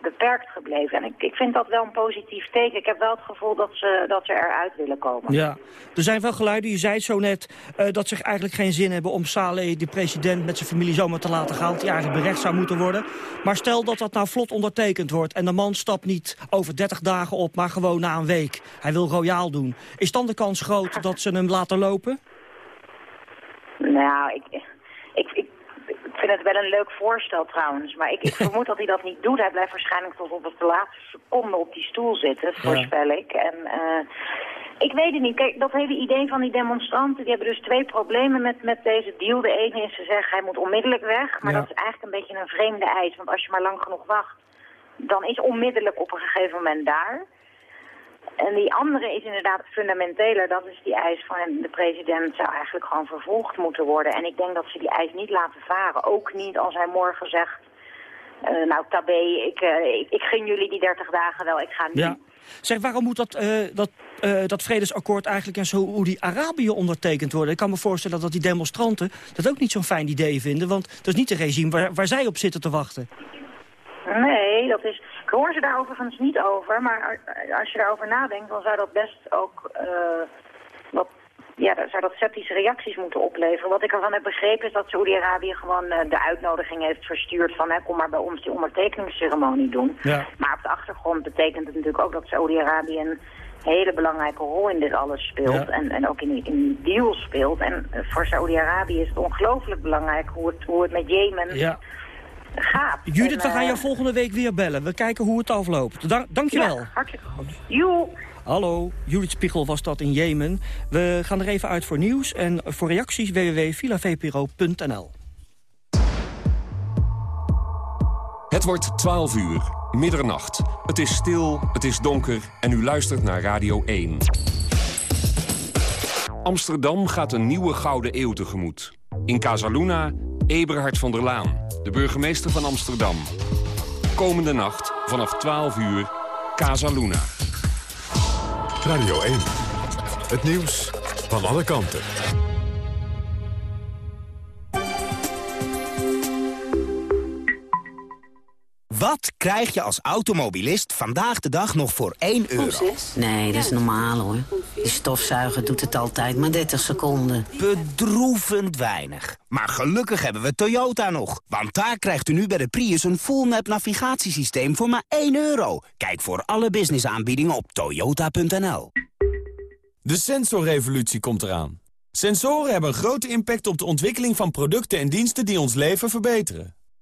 beperkt gebleven. En ik, ik vind dat wel een positief teken. Ik heb wel het gevoel dat ze, dat ze eruit willen komen. Ja, er zijn wel geluiden, je zei het zo net, uh, dat ze eigenlijk geen zin hebben om Saleh, de president, met zijn familie zomaar te laten gaan. Die eigenlijk berecht zou moeten worden. Maar stel dat dat nou vlot ondertekend wordt en de man stapt niet over 30 dagen op, maar gewoon na een week. Hij wil royaal doen. Is dan de kans groot dat ze hem laten lopen? Nou, ik, ik, ik vind het wel een leuk voorstel trouwens. Maar ik, ik vermoed dat hij dat niet doet. Hij blijft waarschijnlijk tot op de laatste seconde op die stoel zitten, voorspel ik. En uh, ik weet het niet. Kijk, dat hele idee van die demonstranten, die hebben dus twee problemen met, met deze deal. De ene is ze zeggen, hij moet onmiddellijk weg. Maar dat is eigenlijk een beetje een vreemde eis. Want als je maar lang genoeg wacht, dan is onmiddellijk op een gegeven moment daar. En die andere is inderdaad fundamenteler. Dat is die eis van de president zou eigenlijk gewoon vervolgd moeten worden. En ik denk dat ze die eis niet laten varen. Ook niet als hij morgen zegt... Uh, nou, Tabé, ik, uh, ik, ik jullie die 30 dagen wel, ik ga niet. Ja. Zeg, waarom moet dat, uh, dat, dat vredesakkoord eigenlijk in Saoedi-Arabië ondertekend worden? Ik kan me voorstellen dat die demonstranten dat ook niet zo'n fijn idee vinden. Want dat is niet een regime waar, waar zij op zitten te wachten. Nee, dat is... Ik hoor ze daar overigens niet over, maar als je daarover nadenkt, dan zou dat best ook uh, wat, ja, dan zou dat sceptische reacties moeten opleveren. Wat ik ervan heb begrepen is dat Saoedi-Arabië gewoon uh, de uitnodiging heeft verstuurd van, hè, kom maar bij ons die ondertekeningsceremonie doen. Ja. Maar op de achtergrond betekent het natuurlijk ook dat Saoedi-Arabië een hele belangrijke rol in dit alles speelt. Ja. En, en ook in die, in die deal speelt. En voor Saoedi-Arabië is het ongelooflijk belangrijk hoe het, hoe het met Jemen... Ja. Gaat. Judith, En, we gaan uh, jou volgende week weer bellen. We kijken hoe het afloopt. Da dankjewel. Ja, hartstikke goed. Joe. Hallo, Judith Spiegel was dat in Jemen. We gaan er even uit voor nieuws en voor reacties www.vilavpro.nl. Het wordt 12 uur, middernacht. Het is stil, het is donker en u luistert naar Radio 1. Amsterdam gaat een nieuwe gouden eeuw tegemoet. In Casaluna, Eberhard van der Laan, de burgemeester van Amsterdam. Komende nacht, vanaf 12 uur, Casaluna. Radio 1. Het nieuws van alle kanten. Wat krijg je als automobilist vandaag de dag nog voor 1 euro? Nee, dat is normaal hoor. Die stofzuiger doet het altijd maar 30 seconden. Bedroevend weinig. Maar gelukkig hebben we Toyota nog. Want daar krijgt u nu bij de Prius een full-map navigatiesysteem voor maar 1 euro. Kijk voor alle businessaanbiedingen op toyota.nl. De sensorrevolutie komt eraan. Sensoren hebben een grote impact op de ontwikkeling van producten en diensten die ons leven verbeteren.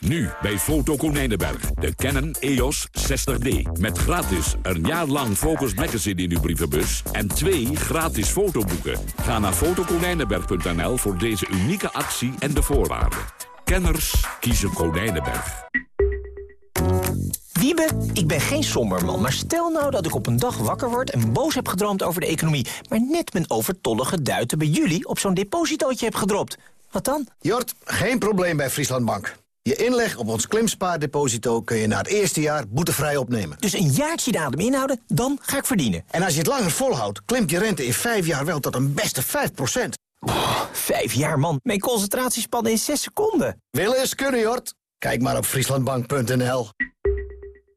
Nu bij Foto Konijnenberg. De Canon EOS 60D. Met gratis een jaar lang Focus Magazine in uw brievenbus. En twee gratis fotoboeken. Ga naar fotokonijnenberg.nl voor deze unieke actie en de voorwaarden. Kenners kiezen Konijnenberg. Wiebe, ik ben geen somber man, maar stel nou dat ik op een dag wakker word... en boos heb gedroomd over de economie... maar net mijn overtollige duiten bij jullie op zo'n depositootje heb gedropt. Wat dan? Jort, geen probleem bij Friesland Bank. Je inleg op ons klimspaardeposito kun je na het eerste jaar boetevrij opnemen. Dus een jaartje de adem inhouden, dan ga ik verdienen. En als je het langer volhoudt, klimt je rente in vijf jaar wel tot een beste 5 Oh, vijf jaar, man. Mijn concentratiespannen in zes seconden. Willen eens kunnen, Jort. Kijk maar op frieslandbank.nl.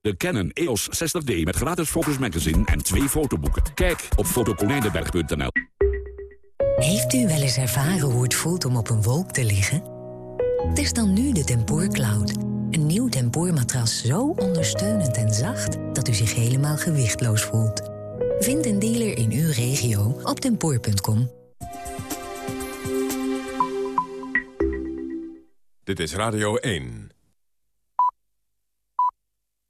De Canon EOS 60D met gratis Focus Magazine en twee fotoboeken. Kijk op fotokonijnenberg.nl. Heeft u wel eens ervaren hoe het voelt om op een wolk te liggen? Test dan nu de Tempoor Cloud. Een nieuw tempoormatras zo ondersteunend en zacht... dat u zich helemaal gewichtloos voelt. Vind een dealer in uw regio op tempoor.com. Dit is Radio 1.